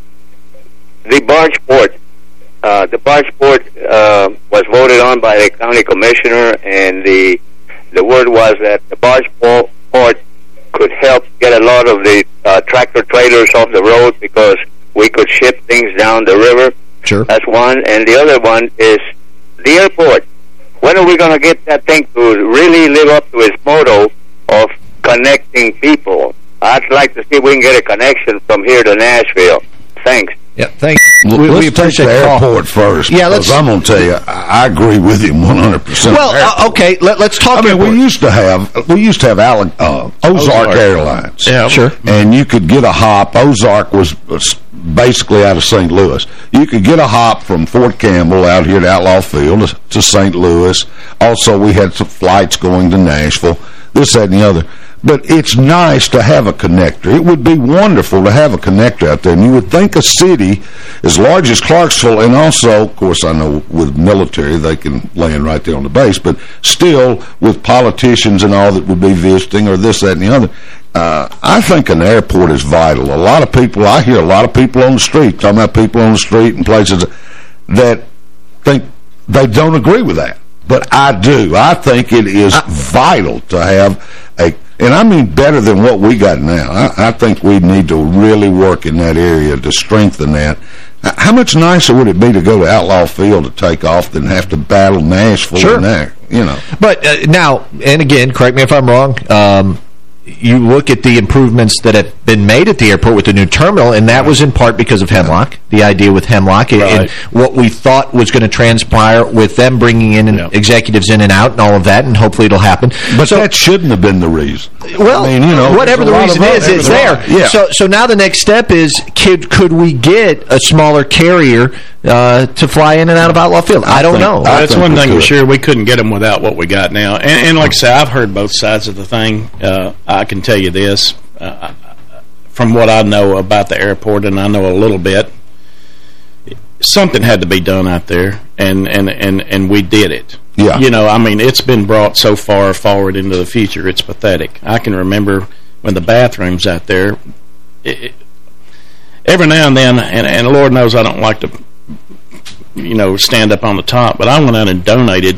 the barge port. Uh, the barge port uh, was voted on by the county commissioner, and the the word was that the barge port could help get a lot of the uh, tractor trailers off the road because we could ship things down the river. Sure. That's one. And the other one is the airport. When are we going to get that thing to really live up to its motto of connecting people? I'd like to see if we can get a connection from here to Nashville. Thanks. Yeah, thank Well, we, let's we appreciate the airport first. Yeah, let's- I'm going to tell you, I, I agree with him 100%. Well, uh, okay, let, let's talk I mean, airport. we used to have we used to have Ale- uh, Ozark, Ozark. Airlines. Yeah, sure. And you could get a hop. Ozark was, was basically out of St. Louis. You could get a hop from Fort Campbell out here to Outlaw Field to, to St. Louis. Also, we had some flights going to Nashville. This, that, and the other. But it's nice to have a connector. It would be wonderful to have a connector out there. And you would think a city as large as Clarksville, and also, of course, I know with military, they can land right there on the base, but still with politicians and all that would be visiting or this, that, and the other, uh, I think an airport is vital. A lot of people, I hear a lot of people on the street, talking about people on the street and places that think they don't agree with that. But I do. I think it is vital to have a, and I mean better than what we got now. I, I think we need to really work in that area to strengthen that. How much nicer would it be to go to Outlaw Field to take off than have to battle Nashville Sure. there? You know. But uh, now, and again, correct me if I'm wrong, um, you look at the improvements that have been made at the airport with the new terminal, and that was in part because of Hemlock, the idea with Hemlock, and- and what we thought was going to transpire with them bringing in and executives in and out and all of that, and hopefully it'll happen. But that shouldn't have been the reason. Well, I mean, you know, whatever the there's a lot reason of is, other- it's there. Yeah. So, so now the next step is, could could we get a smaller carrier uh, to fly in and out of Outlaw Field? I, don't know. Well, that's one thing for sure. We couldn't get them without what we got now. And, and like I say, I've heard both sides of the thing. Uh, I can tell you this. Uh, from what I know about the airport, and I know a little bit, something had to be done out there, and, and, and, and we did it. Yeah. You know, I mean, it's been brought so far forward into the future, it's pathetic. I can remember when the bathrooms out there, it, it- every now and then, and, and Lord knows I don't like to, you know, stand up on the top, but I went out and donated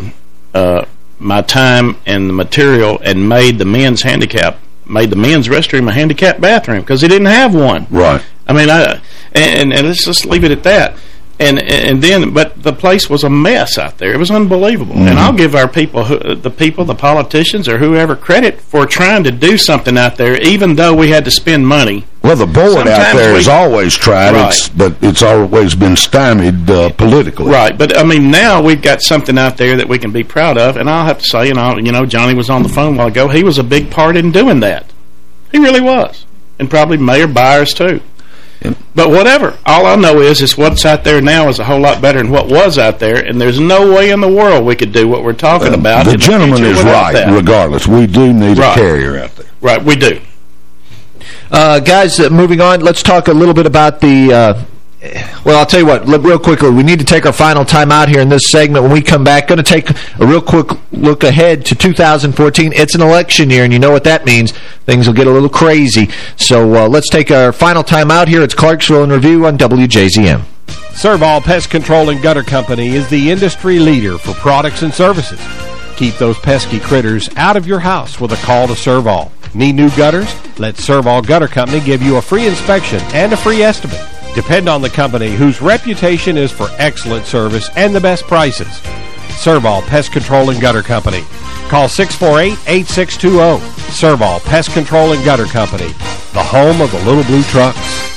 uh, my time and the material and made the men's handicap, made the men's restroom a handicap bathroom because he didn't have one. Right. I mean, I and, and let's just leave it at that. And and then, but the place was a mess out there. It was unbelievable. Mm-hmm. And I'll give our people, who, the people, the politicians, or whoever credit for trying to do something out there, even though we had to spend money. Well, the board out there we- has always tried, Right. it's, but it's always been stymied uh, politically. Right, but I mean, now we've got something out there that we can be proud of, and I'll have to say, you know, you know, Johnny was on the phone a while ago. He was a big part in doing that. He really was, and probably Mayor Byers too. But whatever, all I know is is what's out there now is a whole lot better than what was out there, and there's no way in the world we could do what we're talking about. The gentleman future is right, that. regardless. We do need Right. a carrier out there. Right, we do. Uh, guys, uh, moving on, let's talk a little bit about the... Well, I'll tell you what, real quickly, we need to take our final time out here in this segment. When we come back, going to take a real quick look ahead to 2014. It's an election year, and you know what that means. Things will get a little crazy. So uh, let's take our final time out here. It's Clarksville in Review on WJZM. Servall Pest Control and Gutter Company is the industry leader for products and services. Keep those pesky critters out of your house with a call to Servall. Need new gutters? Let Servall Gutter Company give you a free inspection and a free estimate. Depend on the company whose reputation is for excellent service and the best prices. Servall Pest Control and Gutter Company. Call 648-8620. Servall Pest Control and Gutter Company, the home of the little blue trucks.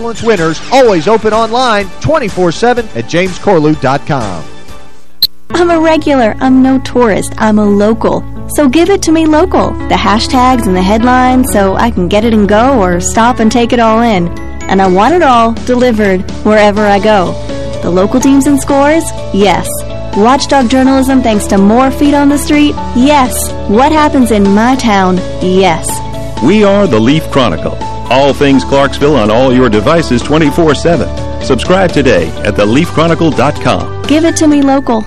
Excellence winners, always open online 24-7 at jamescorlew.com. I'm a regular. I'm no tourist. I'm a local. So give it to me local. The hashtags and the headlines so I can get it and go or stop and take it all in. And I want it all delivered wherever I go. The local teams and scores? Yes. Watchdog journalism thanks to more feet on the street? Yes. What happens in my town? Yes. We are the Leaf Chronicle. All things Clarksville on all your devices 24-7. Subscribe today at theleafchronicle.com. Give it to me local.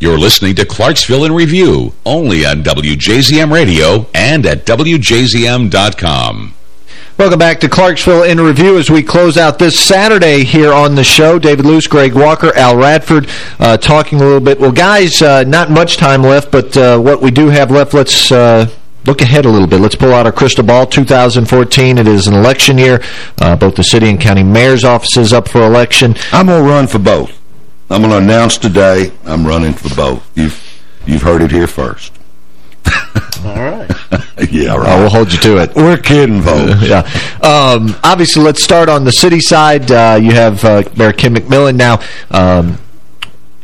You're listening to Clarksville in Review, only on WJZM Radio and at WJZM.com. Welcome back to Clarksville in Review as we close out this Saturday here on the show. David Luce, Greg Walker, Al Radford uh, talking a little bit. Well, guys, uh, not much time left, but uh, what we do have left, let's... Uh, look ahead a little bit. Let's pull out our crystal ball. 2014, it is an election year. Uh, both the city and county mayor's offices up for election. I'm going to run for both. I'm going to announce today I'm running for both. You've you've heard it here first. All right. yeah, right. Oh, we'll hold you to it. We're kidding, folks. yeah. Um, obviously, let's start on the city side. Uh, you have uh, Mayor Kim McMillan now. Um,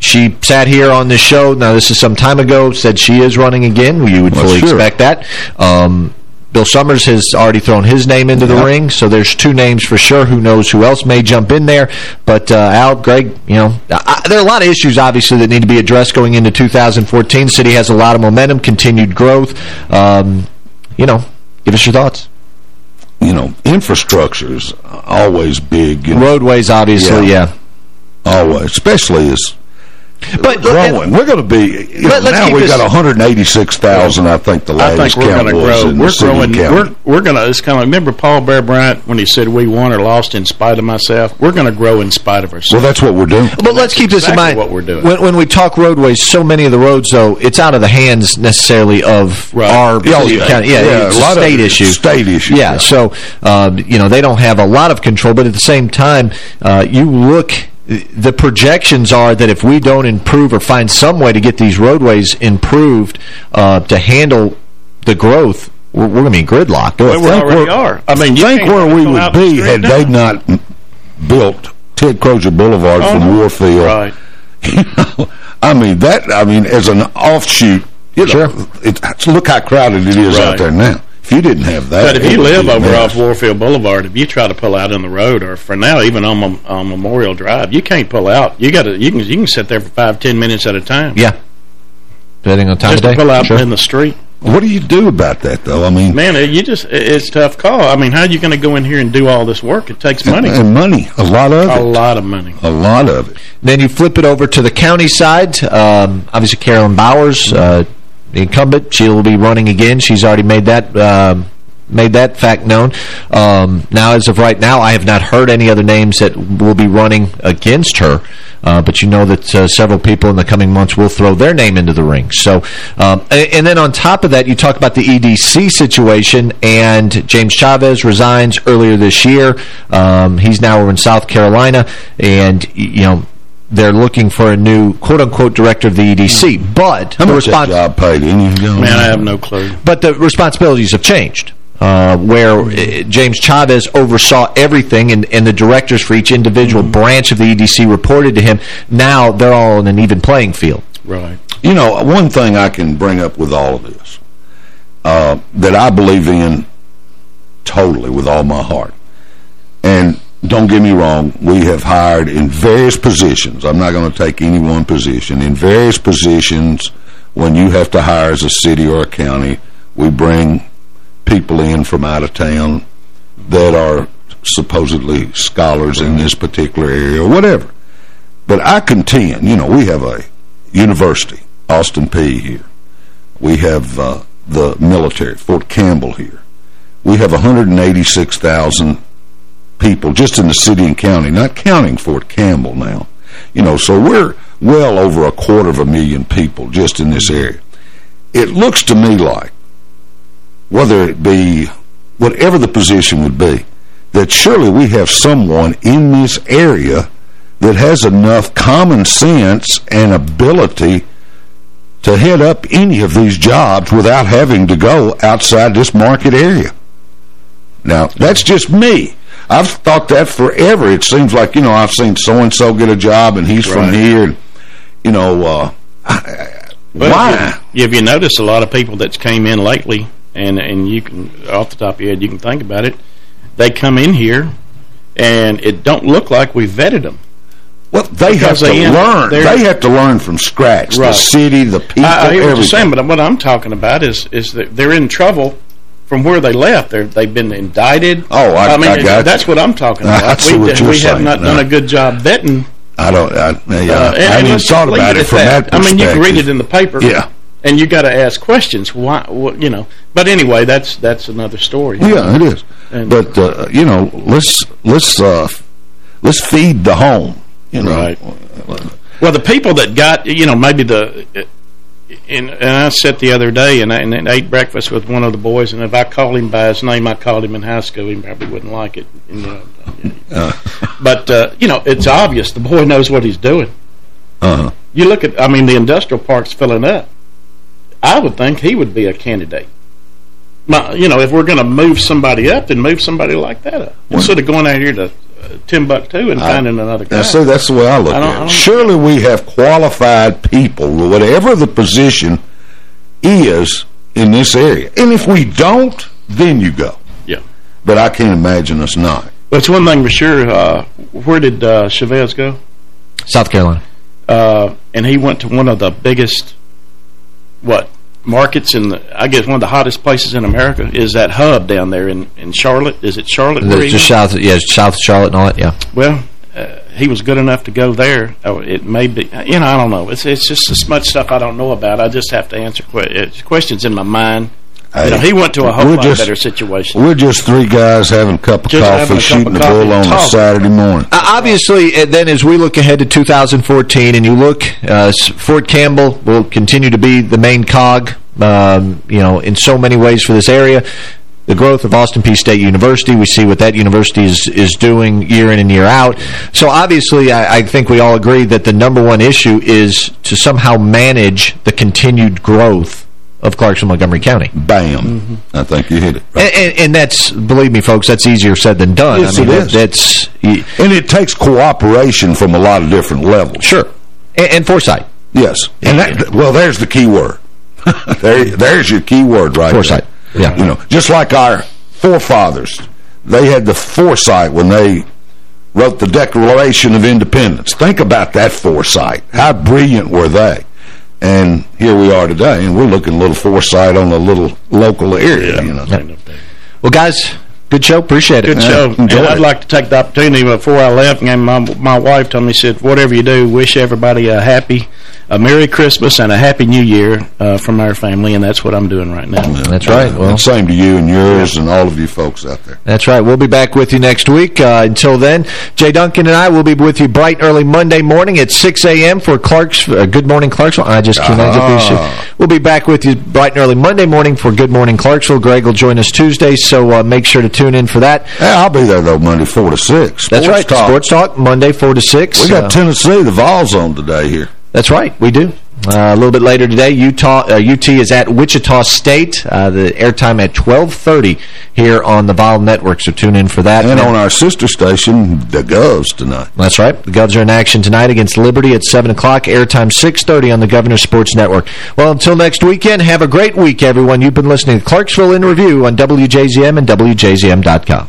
she sat here on this show. Now, this is some time ago. Said she is running again. You would Well, fully sure. expect that. Um, Bill Summers has already thrown his name into the Yeah. ring, so there's two names for sure. Who knows who else may jump in there? But uh, Al, Greg, you know, I, there are a lot of issues obviously that need to be addressed going into 2014. City has a lot of momentum, continued growth. Um, you know, give us your thoughts. You know, infrastructure's always big. You know. Roadways, obviously, yeah. Always, especially as But growing. We're going to be, you know, Let- let's now we've this- got 186,000, I think the I latest think we're going to grow. in We're the city growing. county. We're we're going to. It's kind of remember Paul Bear Bryant when he said we won or lost in spite of myself. We're going to grow in spite of ourselves. Well, that's what we're doing. But let's keep this in mind. what we're doing. When, when we talk roadways, so many of the roads, though, it's out of the hands necessarily of our Yeah, city yeah. county. Yeah, Yeah, it's a lot of state it is issue. state issue, Yeah, yeah. so uh, you know they don't have a lot of control, but at the same time, uh, you look. The projections are that if we don't improve or find some way to get these roadways improved uh, to handle the growth, we're, we're going to be gridlocked. Well, we already we're- I mean, you think where we would out the be had now. they not built Ted Crozier Boulevard Oh, from no. Warfield. Right. You know, I mean, that, I mean, as an offshoot, you know, it, look how crowded it is out there now. If you didn't have that, But if you live over mess. off Warfield Boulevard, if you try to pull out on the road, or for now even on, on Memorial Drive, you can't pull out. You got to. You can you can sit there for five ten minutes at a time. Yeah. Depending on time just of day. to pull out Sure. in the street. What do you do about that, though? I mean, Man, it- you just it- it's a tough call. I mean, how are you going to go in here and do all this work? It takes money. and money, a lot of a it. lot of money. A lot of it. Then you flip it over to the county side. Um, obviously, Carolyn Bowers, uh, the incumbent, she will be running again. She's already made that um, made that fact known. Um, now, as of right now, I have not heard any other names that will be running against her. Uh, but you know that uh, several people in the coming months will throw their name into the ring. So, um, and, and then on top of that, you talk about the EDC situation, and James Chavez resigns earlier this year. Um, he's now over in South Carolina, and, you know, they're looking for a new quote-unquote director of the EDC. But How the much that job paid? Any of you know? Man, I have no clue. but the responsibilities have changed. Uh, where uh, James Chavez oversaw everything and, and the directors for each individual branch of the EDC reported to him. Now they're all in an even playing field. Right. You know, one thing I can bring up with all of this uh, that I believe in totally with all my heart, and don't get me wrong, we have hired in various positions. I'm not going to take any one position. In various positions, when you have to hire as a city or a county, we bring people in from out of town that are supposedly scholars in this particular area or whatever. But I contend, you know, we have a university, Austin Peay here. We have uh, the military, Fort Campbell here. We have 186,000 people just in the city and county, not counting Fort Campbell now. You know, so we're well over a quarter of a million people just in this area. It looks to me like, whether it be whatever the position would be, that surely we have someone in this area that has enough common sense and ability to head up any of these jobs without having to go outside this market area. Now, that's just me. I've thought that forever. It seems like, you know, I've seen so-and-so get a job and he's from here. And, you know, uh, why? If you, if you notice a lot of people that's came in lately, and and you can off the top of your head you can think about it, they come in here, and it don't look like we vetted them. Well, they have to they learn. they're- have to learn from scratch. The city, the people, I, I hear what everything. you're saying, but what I'm talking about is is that they're in trouble from where they left. They're, they've been indicted. Oh, I- mean, I got that's you. what I'm talking about. we we have not done a good job vetting. I don't. I, yeah, Uh, I and- even thought about it from that, I mean, you can read it in the paper. Yeah. And you got to ask questions. Why? What, you know. But anyway, that's that's another story. Yeah, it is. And- but uh, you know, let's let's uh, let's feed the home. You know, Right. Well, the people that got, you know, maybe the, and, and I sat the other day and I, and ate breakfast with one of the boys, and if I called him by his name, I called him in high school, he probably wouldn't like it. You know. Uh, But, uh, you know, it's obvious the boy knows what he's doing. uh, You look at, I mean, the industrial park's filling up. I would think he would be a candidate. My, you know, if we're going to move somebody up, then move somebody like that up. Instead of going out here to Timbuktu and finding another guy. Now, see, that's the way I look I at it. Surely we have qualified people, whatever the position is in this area. And if we don't, then you go. Yeah. But I can't imagine us not. But it's one thing for sure. Uh, where did uh, Chavez go? South Carolina. Uh, and he went to one of the biggest, what, markets in the, I guess one of the hottest places in America is that hub down there in, in Charlotte. Is it Charlotte? just south, yeah, south Charlotte and all that, yeah. Well, uh, he was good enough to go there. Oh, it may be, you know, I don't know. It's it's just as much stuff I don't know about. I just have to answer que questions in my mind. Hey, you know, he went to a whole we're lot just- better situation. We're just three guys having a cup of Just coffee, a cup shooting of the coffee bull on a. Saturday morning. Uh, obviously, uh, then as we look ahead to 2014 and you look, uh, Fort Campbell will continue to be the main cog, um, you know, in so many ways for this area. The growth of Austin Peay State University, we see what that university is, is doing year in and year out. So obviously, I, I think we all agree that the number one issue is to somehow manage the continued growth of Clarkson Montgomery County. Bam. I think you hit it. And, and, and that's, believe me, folks, that's easier said than done. Yes, I mean, it that- is. That's... And it takes cooperation from a lot of different levels. Sure. And, and foresight. Yes. And that, well, there's the key word. there, there's your key word right Foresight. there. Yeah. You know, just like our forefathers, they had the foresight when they wrote the Declaration of Independence. Think about that foresight. How brilliant were they? And here we are today, and we're looking a little foresight on a little local area, you know. Well, guys, good show. Appreciate it. Good show. And I'd it. like to take the opportunity before I left, and my my wife told me, she said, whatever you do, wish everybody a happy, a Merry Christmas and a Happy New Year uh, from our family, and that's what I'm doing right now. That's right. Well, And same to you and yours and all of you folks out there. That's right. We'll be back with you next week. Uh, until then, Jay Duncan and I will be with you bright and early Monday morning at 6 a.m. for Clark's uh, Good Morning Clarksville. I just can't Ah. We'll be back with you bright and early Monday morning for Good Morning Clarksville. Greg will join us Tuesday, so uh, make sure to tune in for that. Yeah, I'll be there, though, Monday 4 to 6. That's right. Talk. Sports Talk, Monday 4 to 6. We got Uh, Tennessee, the Vols on today here. That's right, we do. Uh, a little bit later today, Utah uh, UT is at Wichita State. Uh, the airtime at 12:30 here on the Vol Network. So tune in for that. And on our sister station, the Govs tonight. That's right. The Govs are in action tonight against Liberty at 7 o'clock. Airtime 6.30 on the Governor Sports Network. Well, until next weekend, have a great week, everyone. You've been listening to Clarksville in Review on WJZM and WJZM.com.